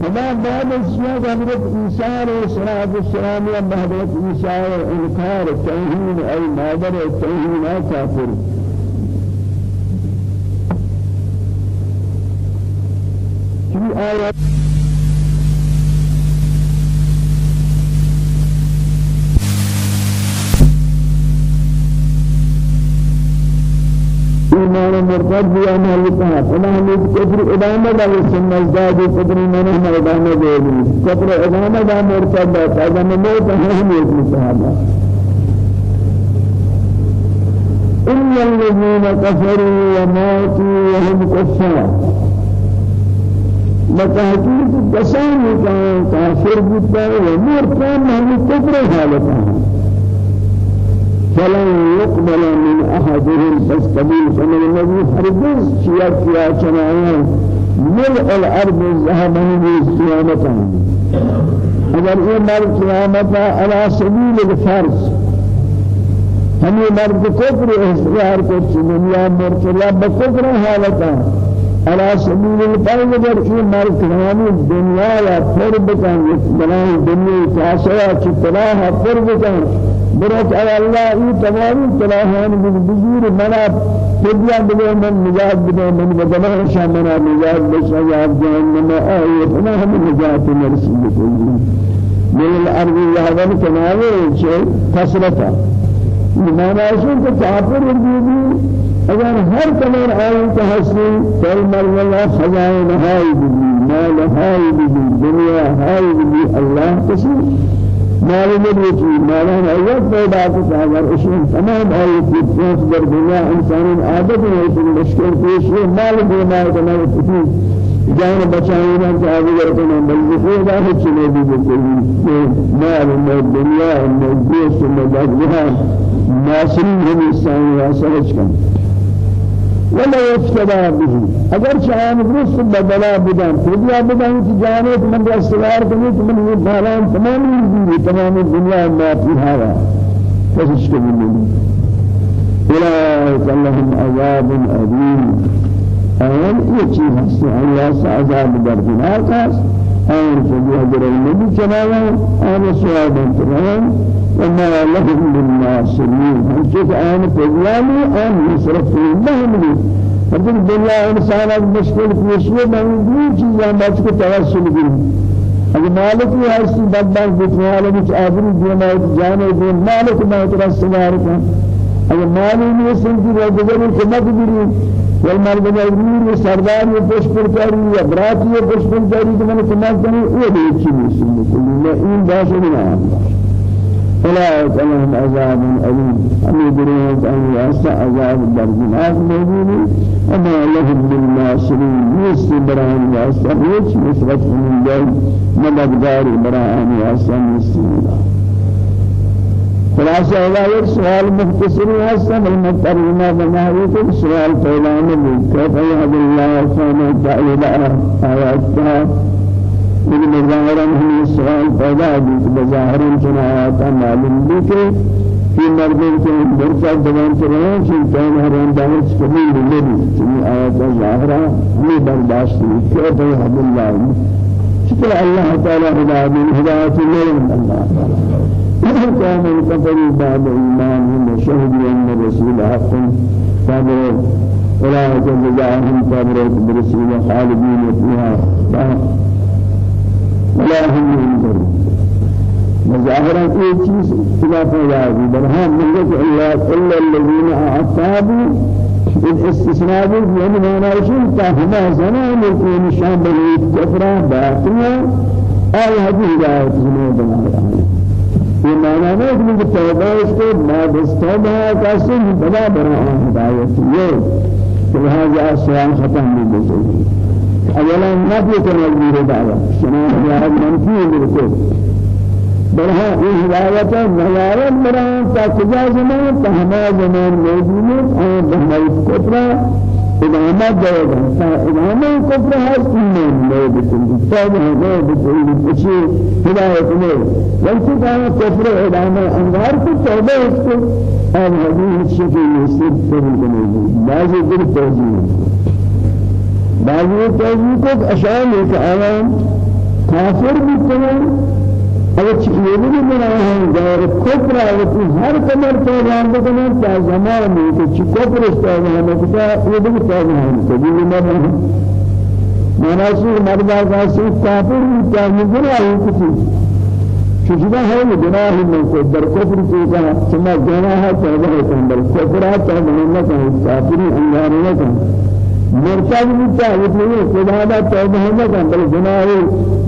Speaker 1: فما بعد الشيء حضرت عيسى عليه الصلاة والسلام يا حضرت عيسى إنكار التوحيد أي مادر التوحيد كافر. في آيات مرتد بھی عمل ہمیں کفر ادامہ دا سنت زاد کفر من ہم ادامہ دے کفر ادامہ دا مرتد دا فاذا موت ہم ایک صحابہ ان الذين كفروا وماتوا وهم كفار بتحقيق كسان كان كافر بيتا ومرتد من كفر حالته فلن يقبل من أحدهم بس قبيل فمن النبي هرگز شيئا كيا چنايا ملء الأرض ذهبا بالقيامة اگر یہ مرد على سبيل الفرض. ہمیں مرد کفر احتیار کو دنیا مرتلا بکفر حالتا على سبيل الفرض اگر یہ مرد قیامی دنیا یا فرد کن بنائیں دنیا تاسیا طرح فرد کن برات على الله ای تمام تلاهان بزرگ منا فدیا بده من نجات بده من بدنا شام منا نجات بشه یا جهنم آیه فنا هم نجات مرسل بکنی من الأرض يهون كناوي شيء كسرتا ما ناشون كافر بيبي اگر هر کمر آئی تحسی کل مرملا خزائن ہائی بھی مال ہائی بھی دنیا ہائی بھی اللہ کسی معلوم ہے کہ مولانا ایت پیدا کرتا ہے اگر اس میں تمام آیت کی پوچھ در دنیا انسان عادت ہے کہ مشکل پیش ہے مال دینا ہے کہ کسی جان بچانے نہ کہ میں بلکہ خدا ہے چلے بھی بالکل مال میں دنیا میں دوست میں جہان ناصری ہے انسان واسرج کا ولا يفتدى به. اگر شان درست بدلا بدن فدیا بدن کی جانت من استغفار کنی تو من یہ بالان تمام دی تمام دنیا ما ہوا کوشش کریں اولئک لهم عذاب یہ چیز ہے اللہ سے عذاب دردناک ہے اور فدیا در النبی چلاوا اور سواب انتران وما لهم من ناصرين هم كيف آن فضلاني آن يصرف الله مني فدن دنيا انسان از مشکل پیشیه من دو چیزاں بچ کو توسل بھی اگر مالک یہ ہے بدبان بیٹھنے والے کچھ آبرو دینا جانے دے مالک میں ترا سوار کا اگر مالی میں سنتی گزر کو مت بھی والمال بجایر سردار یہ پوش پر کاری یا برات یہ پوش پر کاری تو میں سمجھ کروں وہ بھی چیز ہے میں این باش نہیں أولئك لهم عذاب أليم أم يدرون أن يأسى عذاب درجناك موجود وما لهم من ناصرين يستبران يأسى هيك نسبة من دل مددگار بران يأسى مستمرا خلاصة هذا یک سوال مختصری هست المترجمة بناهی که سوال پیدا نمی كيف يهد الله سبحانه وتعالى آياتها من مظاهرا هم السؤال پیدا بھی بظاہر جنایات معلوم بھی کہ في مردم کے برسا دوان چرائیں چن کہیں ہران دانش کبھی آیات ظاہرہ ہمیں برداشت نہیں کہ تو حد اللہ شکر اللہ تعالی ہدایت ہدایت نہیں اللہ كان الكفر بعد إيمانهم وشهدوا أن الرسول حق صبر أولئك جزاءهم صبر برسول خالدين فيها ولا هم ينظرون مظاهرا اي چیز خلاف راضي برهان من الله الا الذين اعتابوا الاستثناء يعني ما نعيشون فهما زمان يكون شام بليت كفرا باطنيا آي هذه هداية زمان یہ معنی نہیں کہ مجھے اس کو ما بس توبہ کیسے بنا بنا ہدایت یہ کہ لہذا سوال ختم نہیں ہوتی اولا نبي تنزيل دعوة شنو هذا منفي بالكل برها هداية ملائكة مران تكجا زمان تهما زمان موجود أو بهما الكفر إدامة جوابا فإدامة كفر هذا إيمان لا بكل توبة لا بكل شيء هداية لا ولكن كان كفر إدامة أنوار توبة اسكو اور حدیث شکل يسير فرق نہیں بعض در توجيه بعض توجيه کو اشعار ہے کہ عوام کافر بھی اگر چیزی بھی بنا ہے غیر کفر ہے تو ہر کمر تو جان دے کہ کیا زمان میں کہ چی کفر ہے ہمیں کہ یہ بھی تو ہے تو بھی نہ ہے مناسب مردا کا سے کافر کیا مجرا ہے کسی. شجنا ہے گناہ من کو در کفر کی کا سما گناہ ہے توبہ ہے اندر کفر ہے تو نہیں کہ کافر انگار نہ مرتب بتا یہ خدا دا توبہ نہ کر گناہ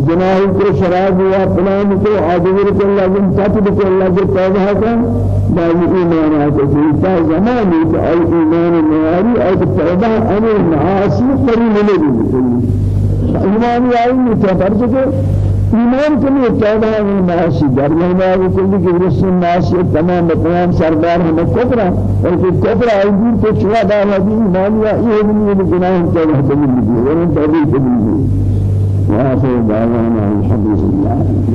Speaker 1: جناح کو شراب یا فلان کو عادور کو لازم تاتب کو اللہ کے توبہ کا باقی ایمان ہے کہ تا زمانے کہ آی ایمان نہیں ایمان کہ ایمان لیے توبہ ان المعاصی در میں وہ کل کی رسول معاصی تمام تمام سردار ہمیں کوبرا اور کہ کوبرا ایدی کو چھوا ڈالا دی ایمان یا یہ بھی گناہ توبہ کے لیے اور توبہ کے لیے وآخر دعوانا الحمد لله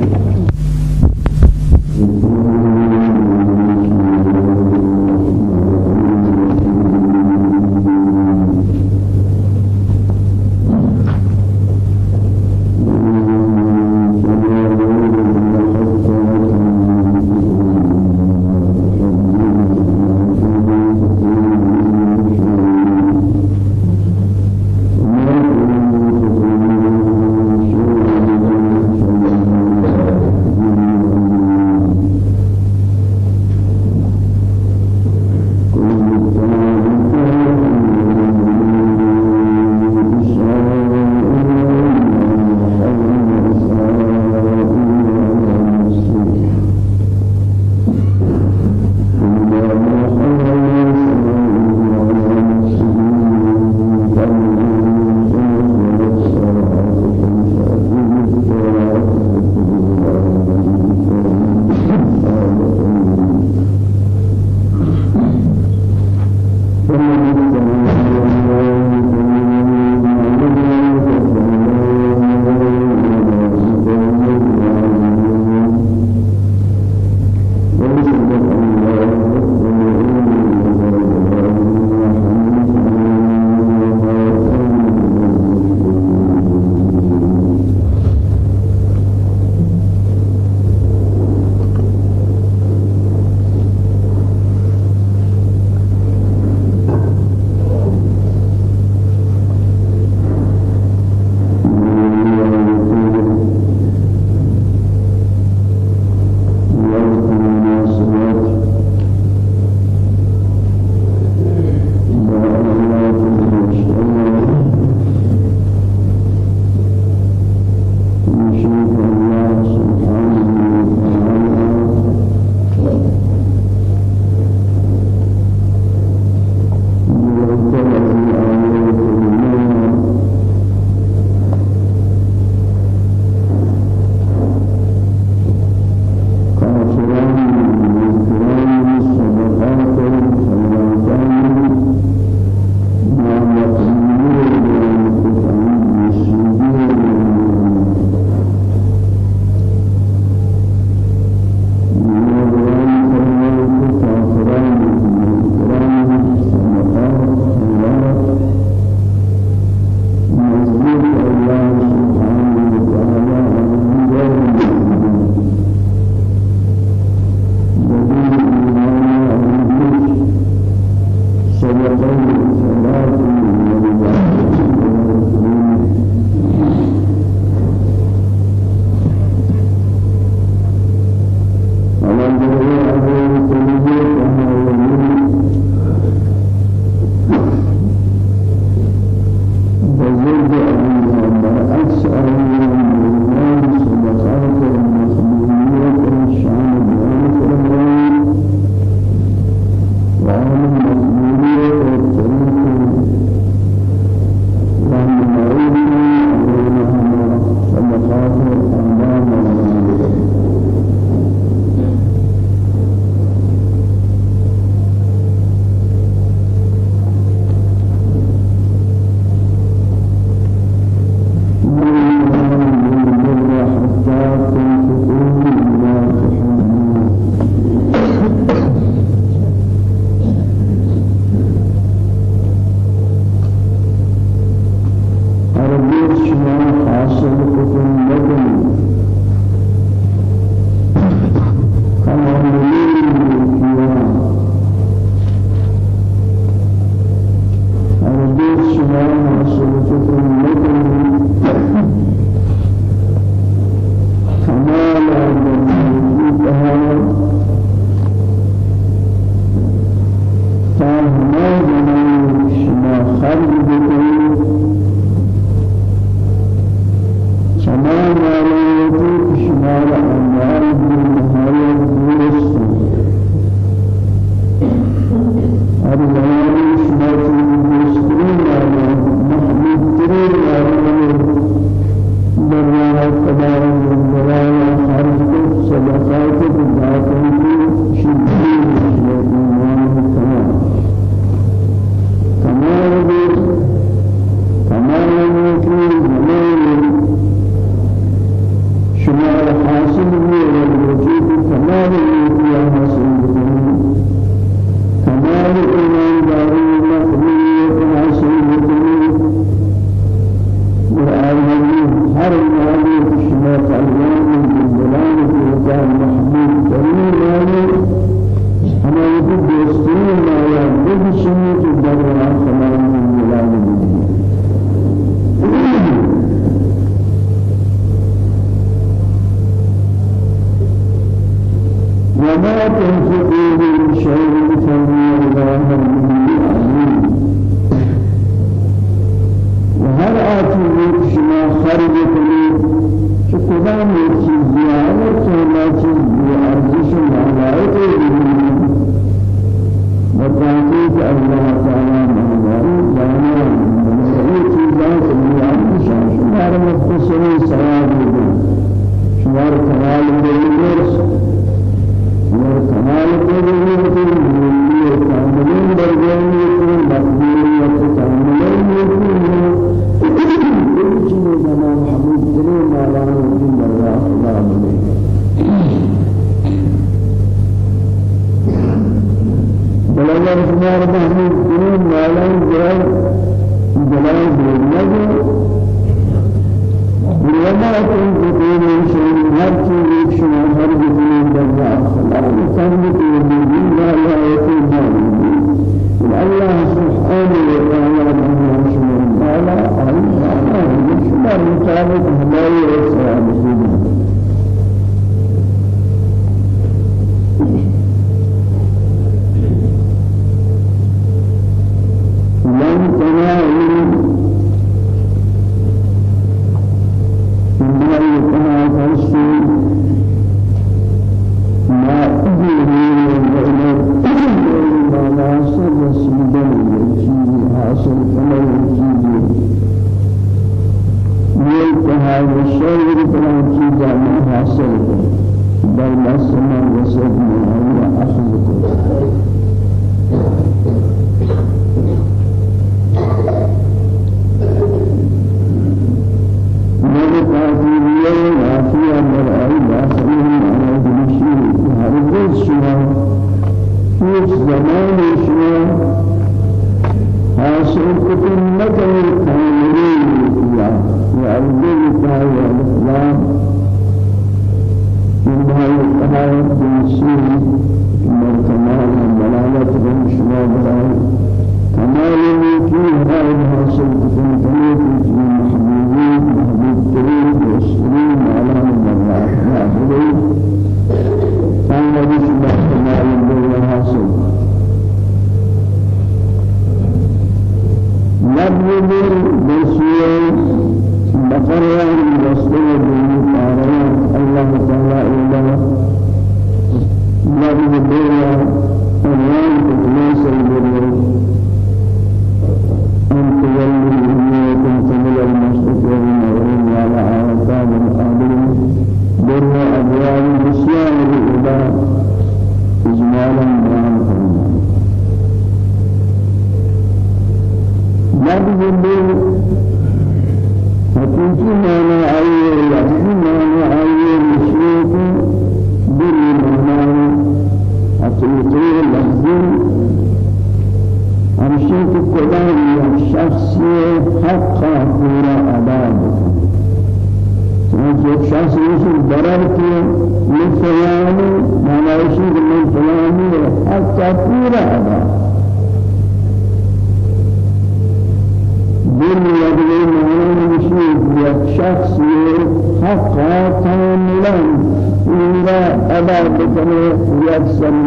Speaker 1: السماء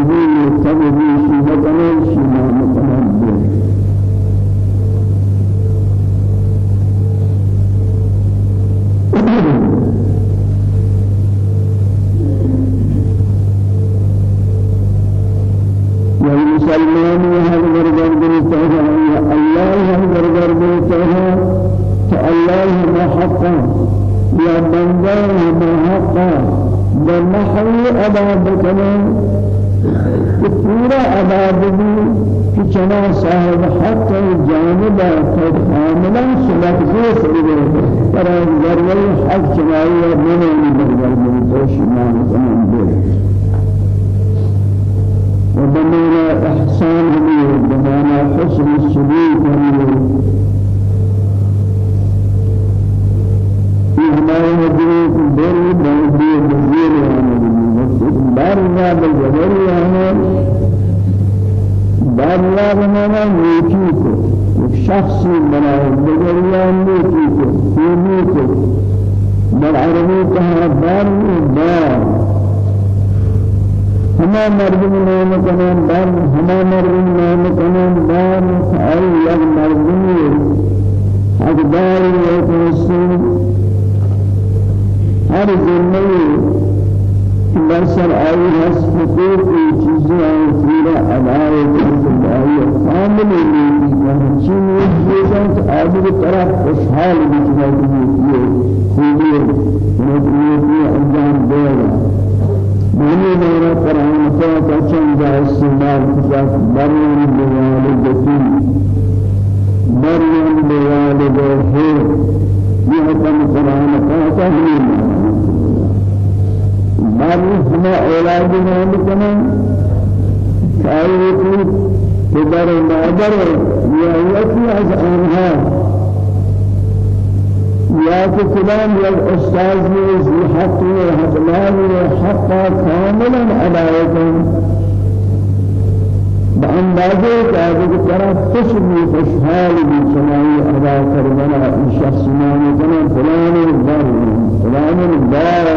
Speaker 1: پدر مادر یکی از آنها یا کہ کلام یا أستاذ نے حق و حقمان و حق کاملا ادایتا بأندازه كذا ترى تشبه خوشحال بسماعي أدا كرمنا الشخص ما مثلا فلان الدار فلان الدار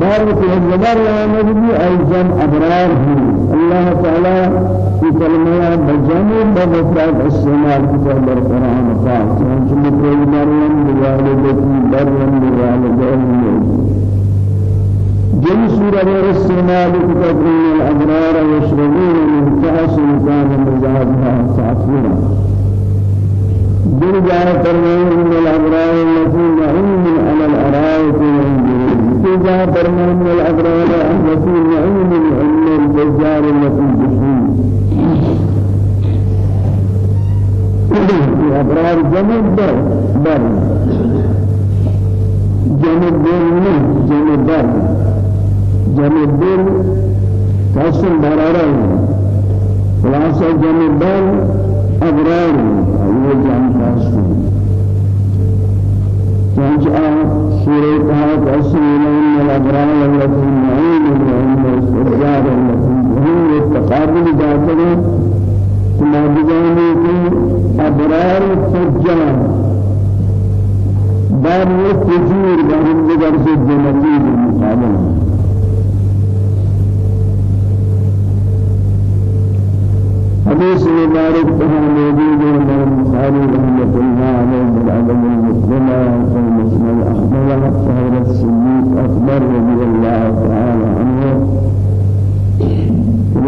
Speaker 1: بار في الزبر لا نبي أيضا أبرار الله تعالى في كلمة بجانب بمفرد استعمال كتاب القرآن القرآن ثم تقول مريم بوالدتي مريم بوالدتي جن سورة استعمال كتاب الأبرار يشربون من كأس كان مزاجها كافورا جن جاء فرمان الأبرار التي نعيم على الأرائك فرمان من الأبرار التي نعيم من الفجار التي جحيم الأبرار جمع بر بر. جمع بر جمع بر. جمع بر تحسن برارا خلاصة جمع بر أبرار هو جمع تحسن فجاء سورة هذا من الأبرار التي نعيم وإن الاسترجاع التي هم التقابل ذاتنا ثم بجانب أبرار فجار دار الفجور وهم بدرس الجنة. المقابلة حديث مبارك تها موجود من البخاري رحمة الله عليه بالعدم المسلمة المسلم الأحمر سهر السنيك أكبر رضي الله تعالى عنه.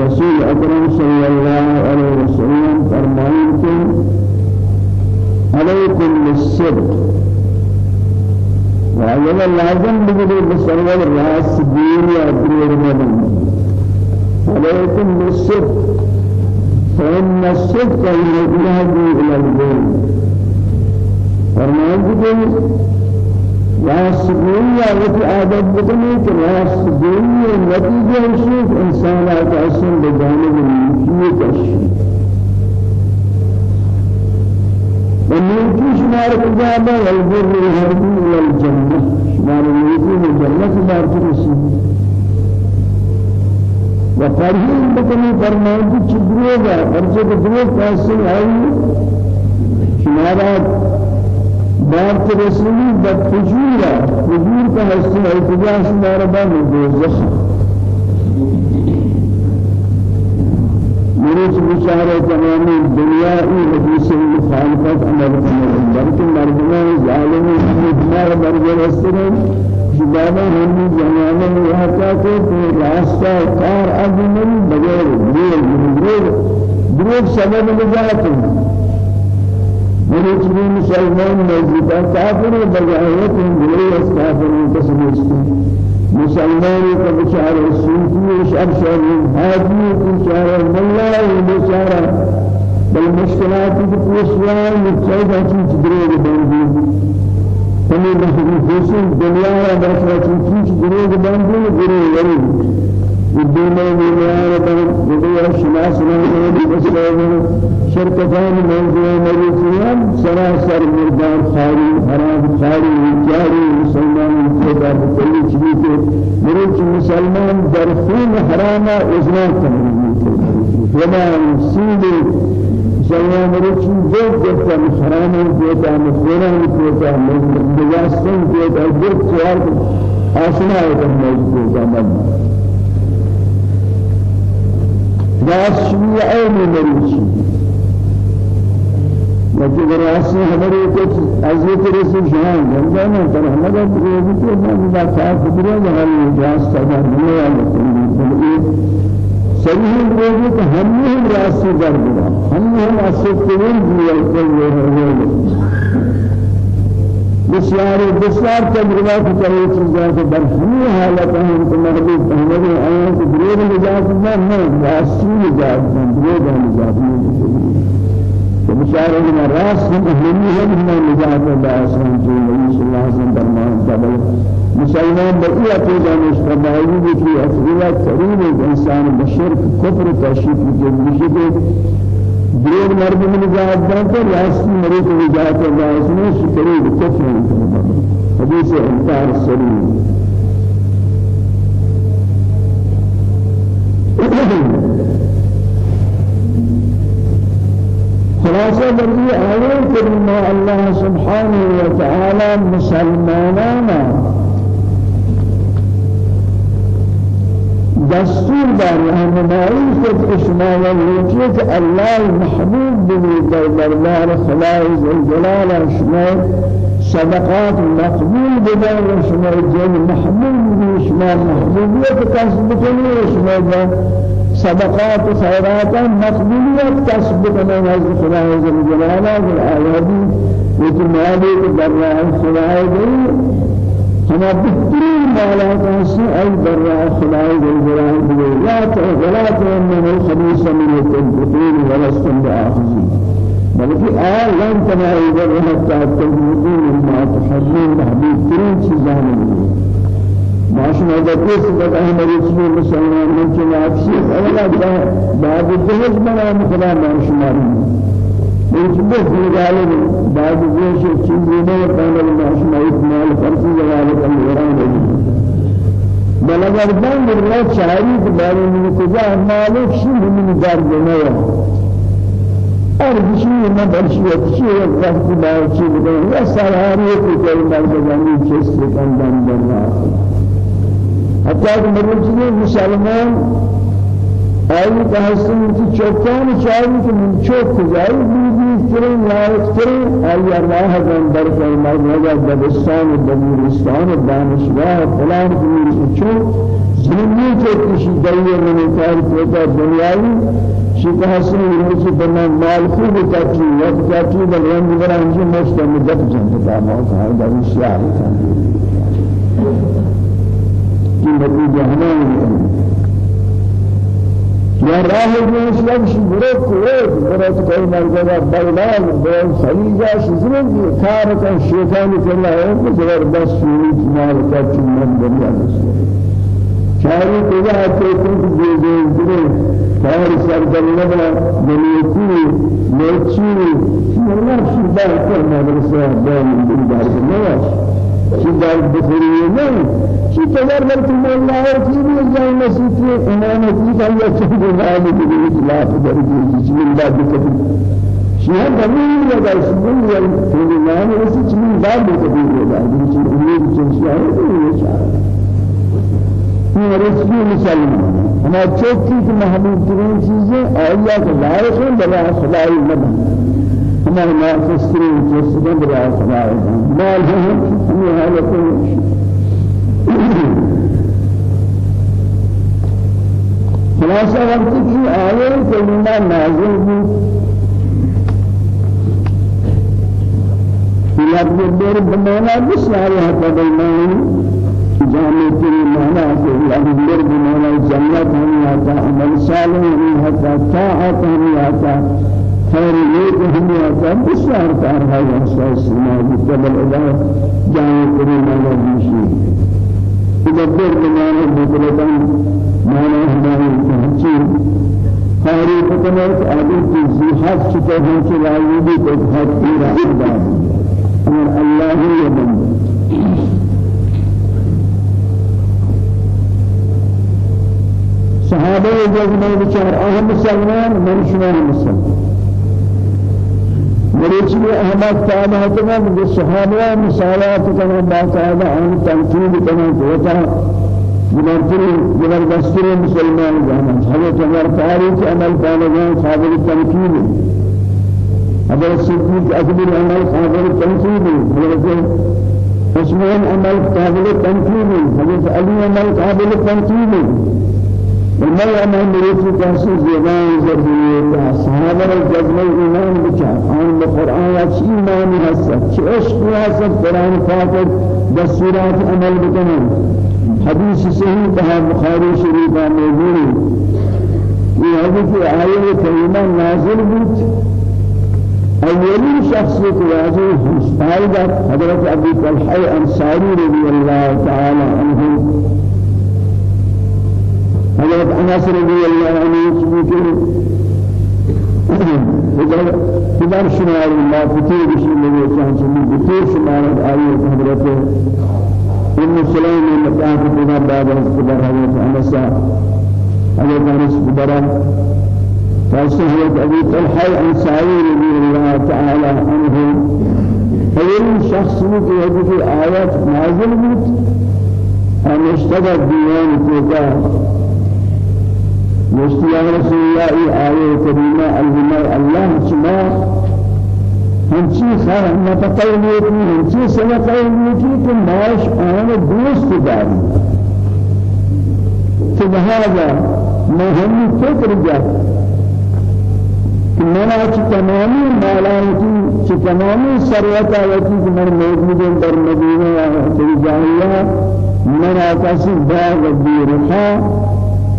Speaker 1: رسول أكرم صلى الله عليه وسلم فرمائكم عليكم بالصدق. وعلى لازم بجد بسرور راس دين يا عليكم بالصدق. فإن الصدق يهدي إلى البر فرمانه راسخية وفي عادت بکنی کہ راسخية نتیجہ شوف انسان آتاسن بجانب نیکی کشی ونيكي شمار كجابة والبر يهدي إلى الجنة. شمار نيكي من الجنة بارك رسول وفرحين بكني فرمان کی چدرو گا ورچہ کہ دو پیسے آئی۔ شمارا بارت رسولی بد فجورا فجور کا حصہ اتجاہ شمارا بان دوزخ مريض بشارة تمام الدنيا حديث المخالفة أمر أمر لكن مرجمان ظالمين من دماغ مرجل جبابا هم زمانه يحتا کو راستہ کار اجمل بغیر دیر دیر دیر سبب نجات میری چیزی مسلمان نزدیک کافر بجایت بلی از کافر تسمیستی مسلمانی کا بچارے صوفی شب شب حاجی بچارے ملا بچارہ۔ بل مشکلات کی پوشیاں مقصد چیز دریگ بندی ہمیں محفوظ دنیا اور آخرت چیز دریگ بندی دریگ بندی الدنيا والدنيا شناس من بسلام شركتان موضوع مريسيان سراسر مردان خاري حرام خاري جاري مسلمان خدا بكل شيء مريش مسلمان درخون حرام ازنا تمرين وما سيدي سيا مريش جد جد حرام جد مخيران جد مجاسين جد جد سوار آسنا ہے موجود ہے راس شمی عین مریشی لیکن راسی ہمارے کچھ عزیز رسول جہان جنجانا پر ہمارا بروزی کے میں خاص بروز ہماری اجاز صدا ہونے والے صحیح بروزی کہ ہم نے راسی در بنا ہم نے ہم اصل کریں دیا کہ بسیار بسیار تجربات کرے چیزاں کے در ہمیں حالت ہیں کہ آئے دروگ نجات نہ نہ واسی نجات نہ دروگ نجات نہ کہ بسیار میں راس ہم ہمیں ہے ہم نجات سبحانہ جو نبی صلی اللہ علیہ وسلم فرمان قبل مسلمان معلوم ہے کہ اصلیت قریب انسان بشرک کفر تشریف کے مشکل دیر مرد من نجات دانتے راستی مرد نجات اللہ نے شکری بکفر حدیث انکار سلیم. <clears throat> خلاصہ بردی آیت کرنا اللہ سبحانہ وتعالی مسلمانانا دستور دار رهنمایی که شما و که الله محبوب بنی در دربار خدای زلجلال شما صدقات مقبول بدن و شما جن محبوب بنی شما محبوبیت کسب کنی شما صدقات و خیرات مقبولیت کسب کنی از خدای زلجلال و آیاتی و که مالی دربار خدای هما بهترین مالا کسی ای برای خدای جلال بگوی لا ولا تؤمن الخبيث من التنفقين ولستم بآخذين بلکہ آل لن تنائی در حتی تنفقين ما تحرمون محبوب ترین چیزان بگوی ماشین اگر کس بد احمد رسول مسلمان من چنین اکسیف اولا بعد جهز بنا مخلا ما شمارین ایک بہت غالب بعد جیش چیزیں نے کامل معاشنا اکمال فرض غالب القرآن بل اگر بند اللہ چاری کے بارے میں کجا مالک شی من درد نہ اور کسی نہ برشیت چی وقت بار چی بدے یا سارے کو کوئی مرد زمین چیز سے کندن درنا حتی کہ مرد مسلمان آئی کہ حسن کی چوکان چاہیے کہ من چوک جائے بیدی کریں لائق کریں آئی اللہ جان کر مرمجہ دبستان و دبیرستان و دانشگاہ فلان کی چوک زمینی کے کسی دلیہ من کار پیتا دنیاوی شیخ حسن روچی بنا مال خوب تاکی وقت تاکی بلند بران جی مستمدت جنت دامات ہے در اشیاء کی نتیجہ ہمیں یا راه جنس لبش برو کویت برو تو کوئی مرزا بغداد برو خلیجا شزرن کی کار کن شیطانی کرنا ہے کہ زبردست شوری مال کا چمن دنیا چاری کجا ہے کہ جو جو جو کار سر در نبلا دنیتی مرچی. مرنا شدا کرنا درسا دان دل دار شي دار بخوري نہیں شي تمر بر تم الله کی بھی جان نصیب کی امام کی کا یہ چیز نام کی اخلاف در کی بسم الله بکبیر شي دلیل لگا اسم یہ کہ نام اس چیز بعد بکبیر لگا یہ چیز امید چیز ہے یہ چاہ یہ رسول مسلم ہم چوکی کی محبوب ترین چیزیں آیا کہ لائق ہیں بلا خدای نبی ما ما تسرين جسد برا خدای مال هم همین حالت خلاصہ وقت کی آیے کلمہ نازل ہوئی الدور بمعنى بسيارة حتى بالمعنى جامع تري معنى الله الدور بمعنى جنة هم ياتا عمل صالح هم ياتا طاعت هم ياتا خير نیک هم ياتا بسیار کار ہے أساس ما بتبل الله جامع تري معنى بيشي إذا الدور بمعنى بطلتان معنى هداية تهجير تاریخ کنه آدی چیزی حد چطور هم که لایدی تو حد پیرا ادا أمر الله یبند صحابه جزمه بچار اهم مسلمان من شما مسلمان. مريش احمد تعالى تمام الصحابه مسالات تمام باقاعده عن تنفيذ تمام توتا جبرتری جبردستری مسلمان جانا حضرت عمر فاروق عمل فانجان قابل تنقید حضرت صدیق اکبر عمل قابل تنقید حضرت عثمان عمل قابل تنقید حضرت علی عمل قابل تنقید وما أنا مريت كاسي زمان زبير صحابة الجزم الإيمان بچار آن بقرآن أشي إيمان هسه شو عشق هسه قرآن فاتر دستورات عمل بکنن. حدیث صحیح کہا بخاری شریف موجود. یہ حدیث آیہ کریمہ نازل بود. اولی شخص کو واضح مستعد حضرت ابی طلحہ انصاری رضی اللہ تعالی عنہ حضرت انس رضی اللہ عنہ کہ إذا شمار الله. كتير شيء من يسان كتير شمار آية حضرت ابن سليم المتعاف بنا بعد الخبر هذا أنسا هذا كان خبرا فسهلت أبي طلحة الأنصاري رضي الله تعالى عنه. أول شخص في هذه الآيات نازل بيت أن اشتغل ديوان توقع يا رسول الله آية كريمة الهماء الله سبحانه ہنچی خیر نفقہ لیتی ہنچی صدقہ لیتی تو معاش آن دوست داری۔ تو لہذا میں ہمی فکر جات کہ منا چی تمامی مالانتی چی تمامی سروت آیتی کہ من موجود در مدینہ تری جاہیہ منا کسی باغ بیرخا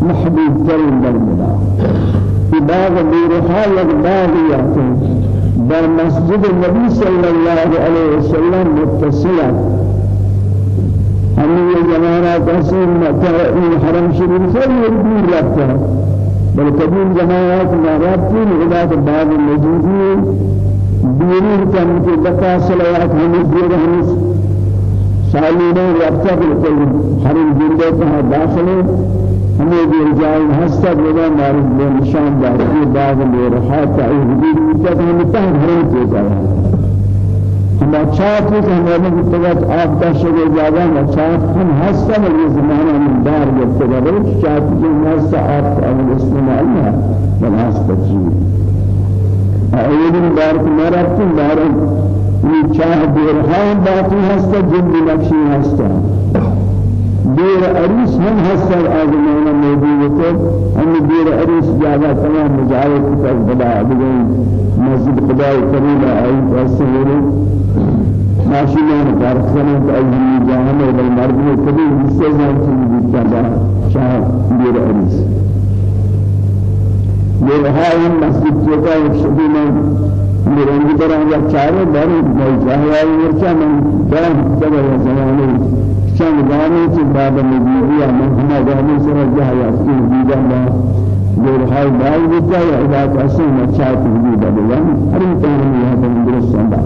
Speaker 1: محبوب ترین در مدا باغ بیرخا یک باغی آتے در مسجد النبي صلى الله عليه وسلم متصلة ہمیں یہ زمانہ کیسے مکہ حرم شریف سے دور رکھتا ہے بل زمانات میں رابطی نگاہ بعد موجودی دیری کم کے بقا صلوات ہمیں دیر ہمیں سالینہ رابطہ بالکل حرم کا داخل ہمیں بھی جائے ہستا بولا معروف بے نشان دار یہ بعض لورحات تعیہ حدود تک ہم تحت ہرم کے جائے ہم اچھات ہے کہ ہمیں متوقع آپ کا شگے ہم اچھات ہم ہستا میں زمانہ من دار جبتے گا بلکہ چاہت کہ ہستا آپ کا استعمال ہے بناس بچی. اولین دار کو مرابتن دارن یہ چاہ دیرہاں باقی ہستا جن بنفشی ہستا دیر عریس هم هستن آزمانه موجود ہے ہم دیر عریس جاگا تمام مجاہد کتاب خدا بگئیں مسجد خدا کریم آئی ایسے ہوئے ماشینان کارخانه تو ایلی جهان و مردم کبھی حصے جان سے دیتا با شاہ دیر عریس دیر ہائی مسجد چوکا ایک شبی میں میرے اندر آیا چاروں بار جاہیائی ورچہ من درم سبا زمانے چند گانے کی باب نبی یا مہما گانے سے رجع یا اس دیگر ما دور حال دال بتا یا عبادت اصل مچات بھی بدلن ہر امتحان یہ ہے درست سنبا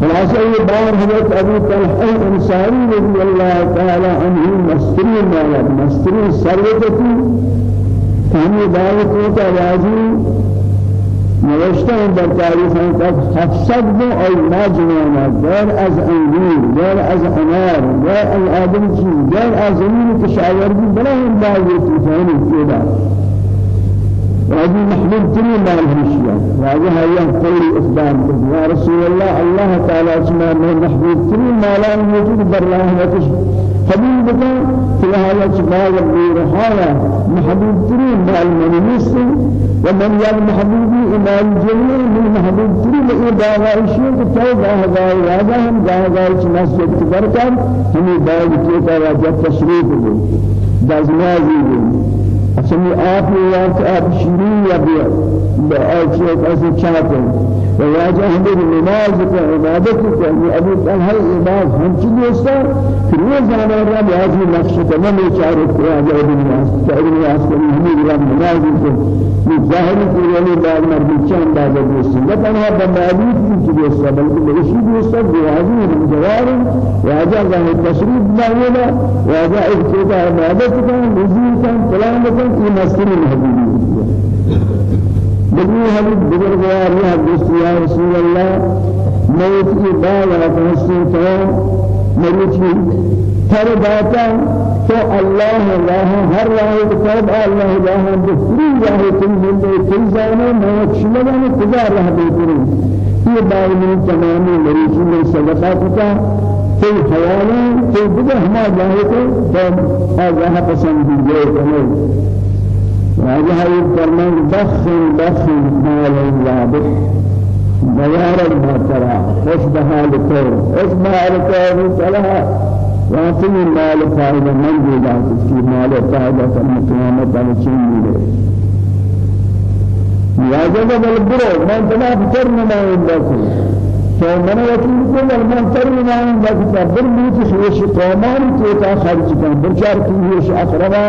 Speaker 1: خلاصہ یہ بار حضرت أبو طلحہ انصاری رضی اللہ تعالی عنہ مستری مالک مستری سروتی ہمیں دعوت کو راضی نوشتن در تاریخ تک حفصد بو ای مجموعه غیر از انگور غیر از انار غیر از آدم چیز غیر از زمین کشاورزی بلا هم باید توفانی کیدا وهذه محمود تري مال هشيا وهذا هي قول إخبار يا رسول الله الله تعالى اسمه محمود تري مال موجود بر الله وكش قبول بکن که لحاظه چباگ بیرحایا محبوب ترین مال منیست و من یاد محبوبی امال جلیل من محبوب ترین ای باغایشی که تو هم چه مسجد کبر کر ہمیں باغ کیتا راجا تشریف دے دزمازی دے اچھا آپ یہ آپ شیرین یا بیا بآچے ایسے چاہتے ہیں وواجه هذه النماز كعبادة يعني أبو طلحة الإمام هم شدوستا في روزنا الرب هذه نقشة من يشارك في هذا الناس كأبو الناس كم هم يلام نماز من ظاهر كيراني بعد مرد كان بعد دوستا لكن هذا بعيد في شدوستا بل كل شيء دوستا بواجه الجوار واجه الله التشريف بعولا واجه عبادة كان نزول كان كلام كان في مسجد الحبيبية بدون هذه بزرگوار يا دوست يا رسول الله. موت إبادة تنسل تمام مريتي تر باتا تو الله الله هر راه كتاب الله الله بفري راه تم زندگی تم زانه موت شمدانه کجا راه بیتری یہ بائی من تمامی مریضی میں صدقہ کتا تو خیال تو بده ما جائے تو سب آگاہ پسند دیجئے کنے راجہ یہ فرمان بخ بخ مال الوابح بيار المطرع اصبح لكور اصبح لكور صلاح واعطني المال فائدة من جدات في مال فائدة المقامة على شميلة يا جبل البرو ما انت ما بترنا ما عندك کو تو من وکیل کو من کو بر میت خوش قومان کو تا خرج کن. برچار کی ہے اقربا.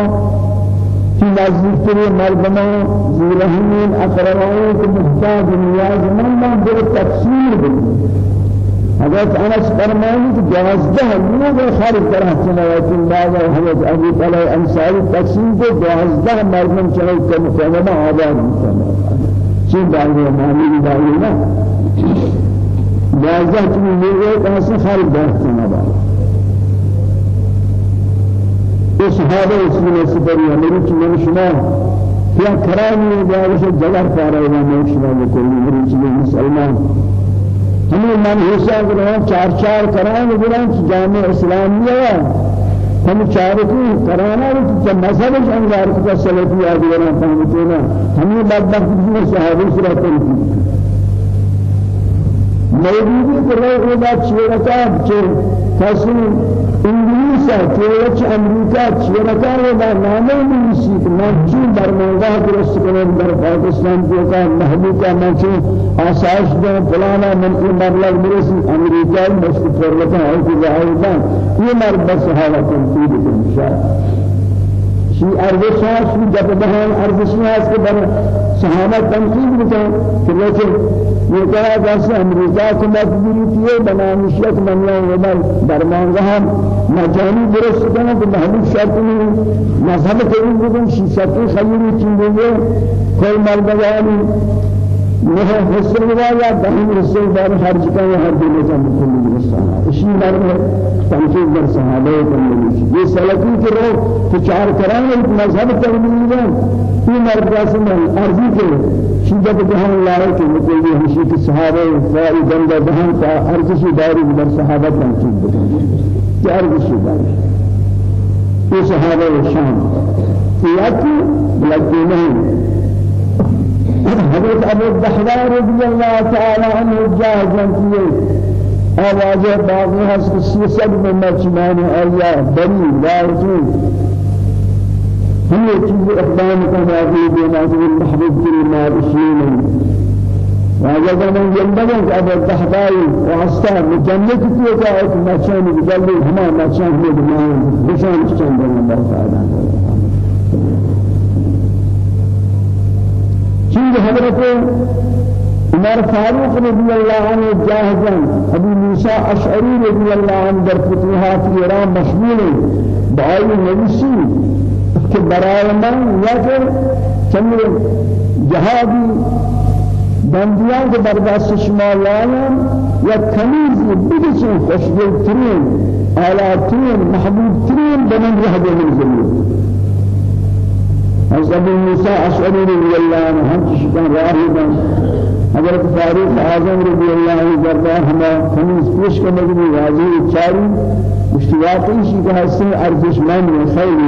Speaker 1: في نزدیکتری مردمان زیرهمین اقربائیں که محتاج نیاز من من در تقسیم بدیم حضرت انس فرمانی کہ دوازدہ لوگ خارج طرح سنوات بعد حضرت ابو طلحہ انصاری تقسیم کو دوازدہ مردمان چلے کہ مقامہ آباد مقامہ چین دعوی معاملی دعوی نا دوازدہ چین لوگ ایسے خارج دار سنوات صحابه اسمه سبری امری چی من شما یا کرامی جایش جگر پاره و من شما بکلی امری چی مسلمان. ہمیں من حساب کرنا چار چار کرانے بلان جامع اسلامیہ ہے ہم چار کو کرانا ہے کہ مذہب انگار کا سلفی پہنچے نا ہمیں بدبخت میں صحابہ سے رہتے ہیں موجودی وہ بات چورتا چه کسی انگلیسا چیرچ امریکا چیرکا و با نامه میشید من چون در منگاه درست کنم در پاکستان تو کا محبوبا من چون آسایش دم فلانا من این مبلغ برسی امریکا مشت فرلتا ہے کہ ظاہران یہ مرد بس حالت تنفید انشاء شی ارزش شی جب بہن ہے کہ بر صحابہ تنقید بکن کہ یہ کہا جیسے امریکہ کو مجبوری کیے بنا نشیت منیا ومن درمان رہا مجانی درست کرنا تو محمود شرط نہیں مذہب قبول بکن شیشت خیری چیزیں کوئی مردگانی نه حصہ ہوا یا دہن حصہ دار ہر جگہ ہر دل کا مکمل درست اسی بار میں تنقید در صحابہ کو یہ سلفی کے لوگ کہ چار کرائیں مذہب تبدیل یہ مرد راسم ارضی کے شدت جهان الله کے مکمل ہمشی کے صحابہ فائد بندہ جهان کا ارزش داری در صحابہ تنقید بکن کہ ارزش داری. یہ صحابہ شان یہ بلکہ نہیں حضرت ابو الدحدار رضي الله تعالى عنه جاهزا فيه آواز باقی هست که سیصد من مچمان آیا بری ہم یہ چیز اقدام کا نازل دینا جو محبوب کی مارشین واجب من جنبان ابو الدحدار واسطہ جنت کی کا ایک مچان بجلی ہما مچان میں دمان بشان چند من بتا چیز حضرت؟ عمر فاروق رضی اللہ عنہ جاہزن ابو موسیٰ اشعری رضی اللہ عنہ در فتوحات ایران مشمول بآئی نویسی کہ برای من یا کہ چند جہادی بندیان کے برداشت شما لائن یا تمیزی بگچن خوشگل ترین آلاتین محبوب ترین بمن رہ دے حضرت ابو موسى أشعري رضي الله عنه هم شكان راهبا حضرت فاروق أعظم رضي الله عنه دربار ہما خمیس پیش کرنے کی راضی چاری اشتواقي شيء هسه ارزش من وخير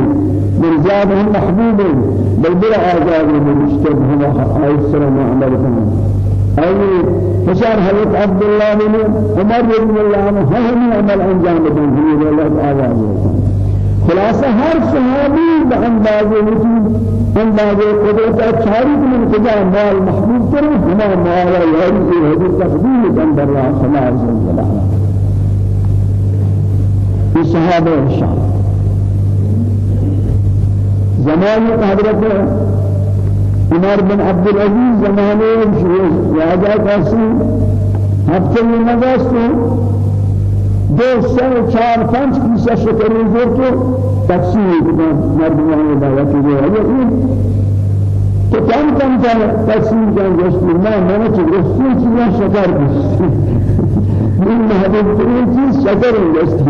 Speaker 1: مرزابهم محبوب بل بلا آزاد من اشتبه هاي السلام عملكم أي فشار حضرت عبد الله بن عمر رضي الله عنه هم عمل انجام دن في الله آواز خلاصة هر صحابي بأندازه وجود أندازه قدرت أشاري من كذا مال محبوب ترى هما مال يهدي يهدي تقديم عند الله صلى الله عليه وسلم في صحابة الشام زمان حضرت عمر بن عبد العزيز زمانه راجع قاسم هفته نگاست دو سه چهار پنج کیسه شکر زور تو تقسیم کنن مردمان دعوت رو این تو کم کم تقسیم کن گشتی نه من چه گشتی چیزا شکر گشتی من محبوب ترین چیز شکر است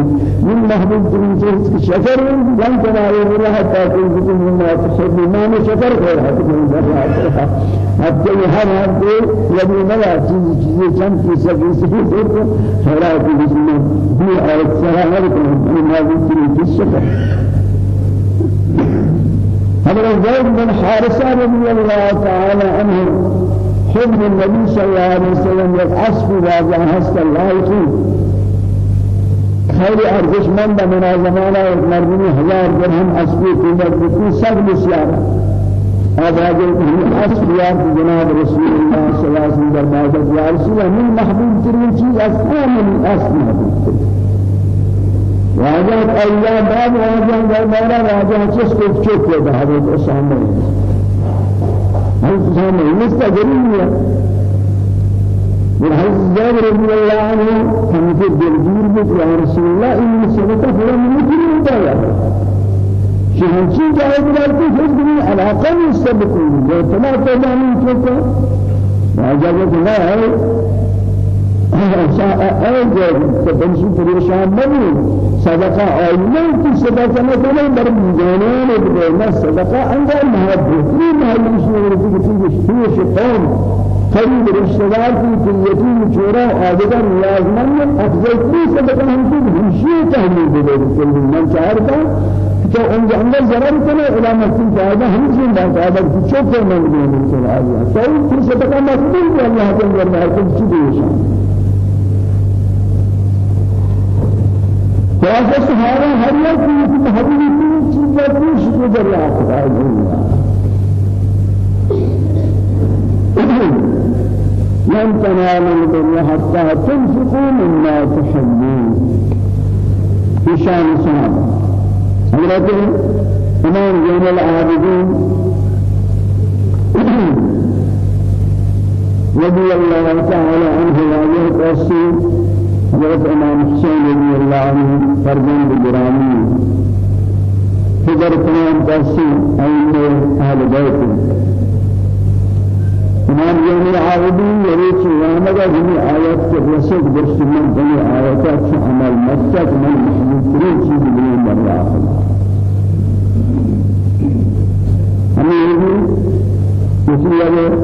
Speaker 1: من محبوب ترین چیز شکر لن تنالوا الله تاكل مما تحب ما شکر کر حتی حتی ہر ہر کو یعنی نیا چیز چیز چند کی سکی سکی تو خیرات بسم بھی آیت سلام کو من محبوب ترین چیز شکر. حضرت زيد بن حارثة رضي الله تعالى عنه حب النبي صلى الله عليه وسلم يتعصف واجه هست الله يخير خير ارزش من من زمانه مردمی هزار درهم اسبی قیمت بکی سب بسیار. هذا جل أصل يا جناب رسول الله صلى الله عليه وسلم دربار يا رسول الله من محبوب ترين شيء أصل من أصل محبوب واجه أيام بعد واجه دربار واجه چیز کو چوک اسامہ هل سامع مستجرين والحديث جابر رضي الله عنه كان في الدرجير بك يا رسول الله إن سنة فلان ممكن يبايع شهنشي جاهد لك فزبني علاقة يستبقون وطلع تبعني كيف وعجبت الله أرجع تبنشي پریشان نبود صدقه آیونه کی صدقه نکنه بر میزانان بدون صدقه انگار محبت این محلی شما رفیق چیزش توش قوم رشتهدار کی که یتیم چورا آدگر نیازمند افضل کی صدقه همچین همشی تحلیل بده کلی من چهارتا تو اون اندر ضرر کنه علامت کی فایده همچین بات آدگر کی چوک من بده چلا آیا تو کی صدقه مقبول ہے اللہ کے اندر میں ہر چیز دیشان خلاصة سهارة هر یک چیز حبیبی کی چیز پیش کو دریافت لن تنالوا البر حتى تنفقوا مما تحبون. في شان صحابة حضرت إمام زين العابدين. رضي الله تعالى عنه وعليه التوسيل حضرت امام حسین رضی اللہ عنہ فرزند گرامی فکر تمام دستی این أهل بیت امام جنی عابدین یعنی چیزانگا جنی آیت کے رسد درست من جنی آیتات عمل مستق من محمود ترین چیز بلین در آخر۔ ہمیں یہ بھی اگر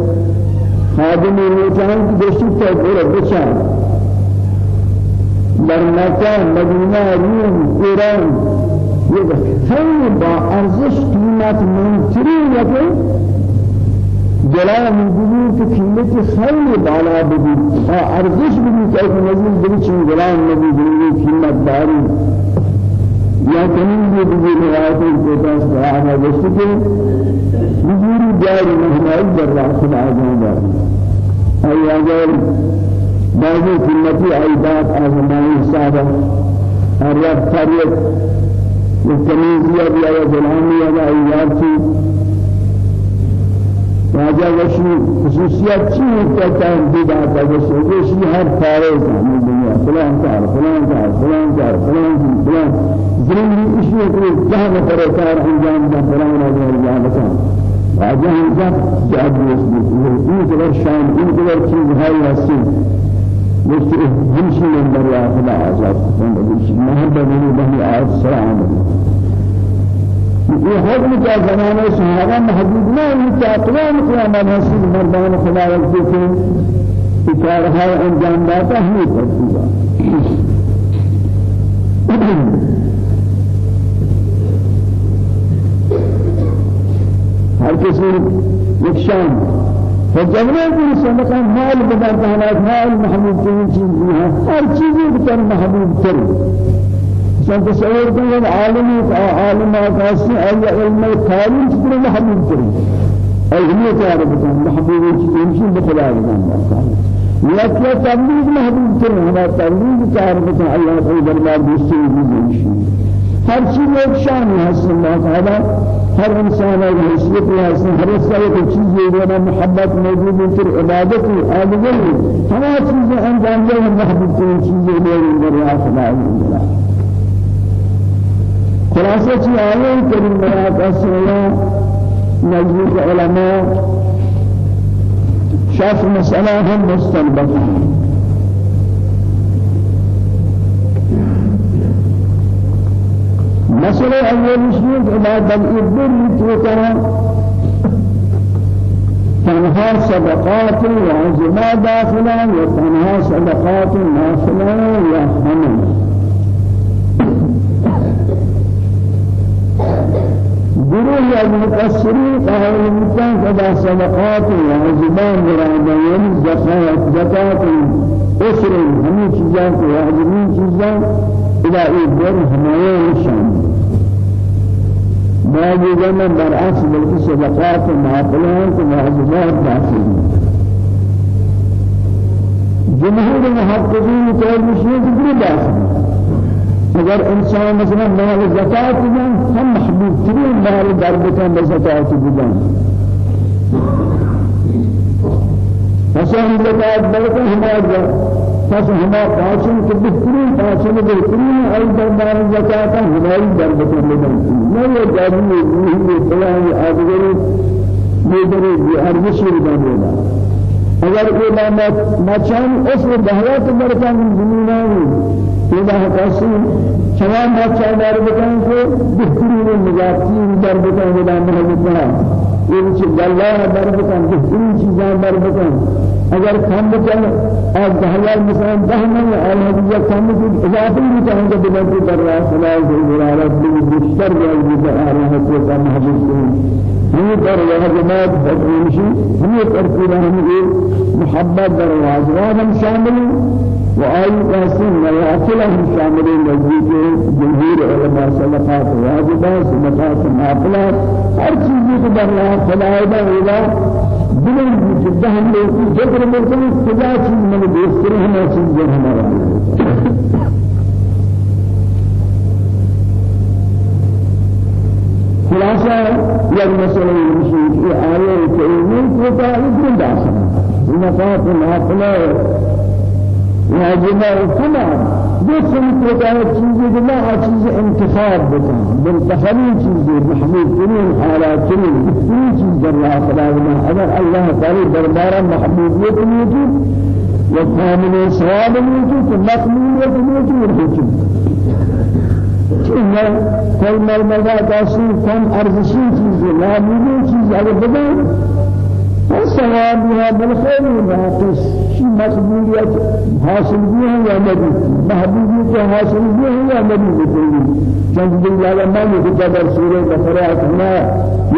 Speaker 1: خادم روچان کی درست تو پورا بچان در مکه مدینه روم ایران. یک خیلی با ارزش قیمت منتری یکی. جلال میگویی که قیمت خیلی بالا بدی با ارزش بدی که ایک نزدیک بدی چون جلال نبی قیمت داری یا کنی بدی روایت کو دست آها دستی که میگویی جاری مهمایی در راه خدا آجان ای اگر بعض قیمتی عیبات آزمانی حسابا اريد تاریخ التمييزية یا غلامی یا عیبات کی راجع وشی خصوصیت چی کہتا ہے دیدا کا وشی ہر پارے زمین دنیا. فلان کار فلان کار فلان کار فلان فلان. زمین اشیاء کو جہاں پر کار انجام دا فلان راجع انجام دا راجع انجام جاد وشی این قدر شان این قدر چیز ہے ہستی همشي من بريا خدا عذاب محبة من بني آيات سلام یہ حکم کا زمانہ صحابہ محدود نہ ہے کہ اقوام قیامت حاصل مردان خدا وقت کے اکارہ انجام داتا ہی کرتی ہر کسی ایک شان فجبنا کی صدقہ مال بدر کہنا مال محبوب ترین چیز ہے ہر چیز بکر محبوب تر؟ سن تصور کریں عالم عالم آقاسی ای علم چیز محبوب ترین ای ہمیں تعرف بکن محبوب چیز بخلا بکن لكن تبليغ محبوب ترين هذا تبليغ تعرف الله في دربار دوستي بيجي ہر چیز ایک شان ہے تعالی ہر انسان ایک حیثیت ہے ہر انسان ایک چیز ہے محبت موجود ہے عبادت ہے آدمی تمام چیزیں انجام دے محبوب کی چیزیں میرے دریا خدا ہے خلاصہ چیز آئے کریم میرا قصہ نزدیک علماء شاف مسئلہ ہم مستنبط ہیں مسئلہ اول إذا بل البر توكرا تنها صدقات وعزما داخلا وتنها صدقات نافلة وحمل گروه المقصرين قالوا المكان كذا صدقات وعزما مرادا يعني زكاة زكاة أسر همي چیزاں کو چیزاں۔ إلى ایدر ہمایہ نشان. ما يجمع برعكس بلکہ صدقات معقلات وواجبات داخل. جمهور المحققين قول مشهور كل داخل اگر انسان مثلا مال زکات بدن هم محبوب ترین مال در بکن به زکات بدن مثلا زکات بلکه همه پس ہما پاچن کے بہترین پاچن بہترین ای دربار زکاة ہماری دربت میں بنتی نہ یہ جادی یہ فلان آدگری یہ درے یہ ارزشی بنا اگر علامات مچان اس دہوات برکان زمینانی یہ حقاسی چوان مچان دار بکان کو بہترین نجاتی دربتان علامات یہ چیز اللہ دربتان بہترین چیزاں دربتان اگر کم بکن از دهیار مثلا ده من آل هدیه کم بکن اضافه میکنن که بلندی در راه خلال زرارت بگی بیشتر بیایی به آل هدیه کم حدیث کنیم ہمیں پر یہ جماعت بدنشی ہمیں ترتیب ہمیں محبت در واجبات ہم شامل و آئی قاسم نوافل ہم شامل نزدیک جمهور علماء صدقات واجبات صدقات نافلات ہر چیز کو در راه خلال بلند جدا ہم لوگ جبر ملتے ہیں خدا چیز میں دوسرے ہمیں چیز جو ہمارا خلاصہ یہ مسئلہ یہ کہ آیے کریمہ کو تعلق نہیں داشت نفات نافلہ واجبہ کلام جسم کو کا چیز بلا چیز انتخاب بکن بالتخلین چیز محمود ترین حالات ترین بہترین چیز اللہ خدا اگر اللہ تعالی دربارہ محبوبیت موجود و کامل ثواب موجود تو مقبولیت موجود ہے کوئی مرمزہ داشتی کم ارزشی چیز موجود چیز اگر بدن والثوابها بالخير والناقص شي مقبولية؟ حاصل بها يا نبي. محبوبية حاصل بها يا نبي بكل. جنب الله ما يتكبر سورة بقرة ما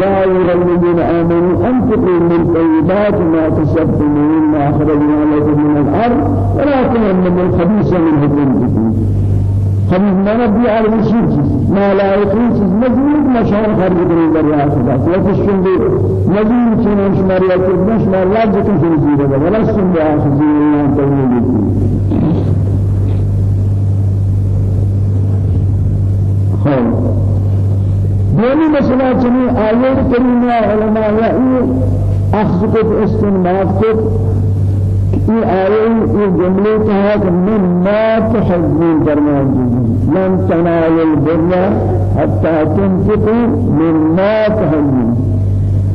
Speaker 1: يا أيها الذين آمنوا أنفقوا من طيبات ما كسبتم مما أخرجنا لكم من الأرض. ولا تيمموا الخبيث منه تنفقون خبيث ما نبي على الشيء ما لا يكون شيء مزيد مشان خرج كريم بريات بس وتشكن دي مزيد شيء مش مريا كده مش مريا جت شيء زيادة ولا سن بآخر زيادة تقول خير دومی مسئلہ چنی آیت کریمہ علماء کو استنباط کو یہ آئے یہ جملے کہا کہ من ما تحزن فرمائے من تنال البر حتى تنفقوا من ما تحزن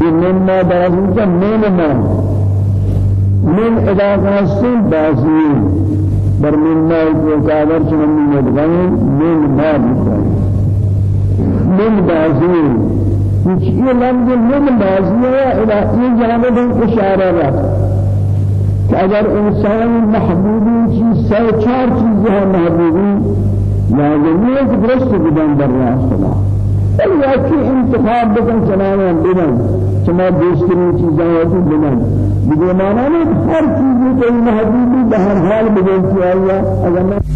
Speaker 1: یہ من ما بازی کا من ما من ادا قاسم بازی بر من ما کو کاور چنمی مدغنی من ما بکن من بازی کچھ یہ لفظ من بازی ہے الہی جانب اشارہ رہا کہ اگر انسان محبوبی چیز سہ چار چیزیں ہیں محبوبی لازم ہے کہ درست بدن در راستہ یا کہ انتخاب بکن چلانا بدن چما دوسری چیزیں ہوتی بدن بدن مانا نہیں ہر چیز کو محدودی بہر حال بدن کیا اگر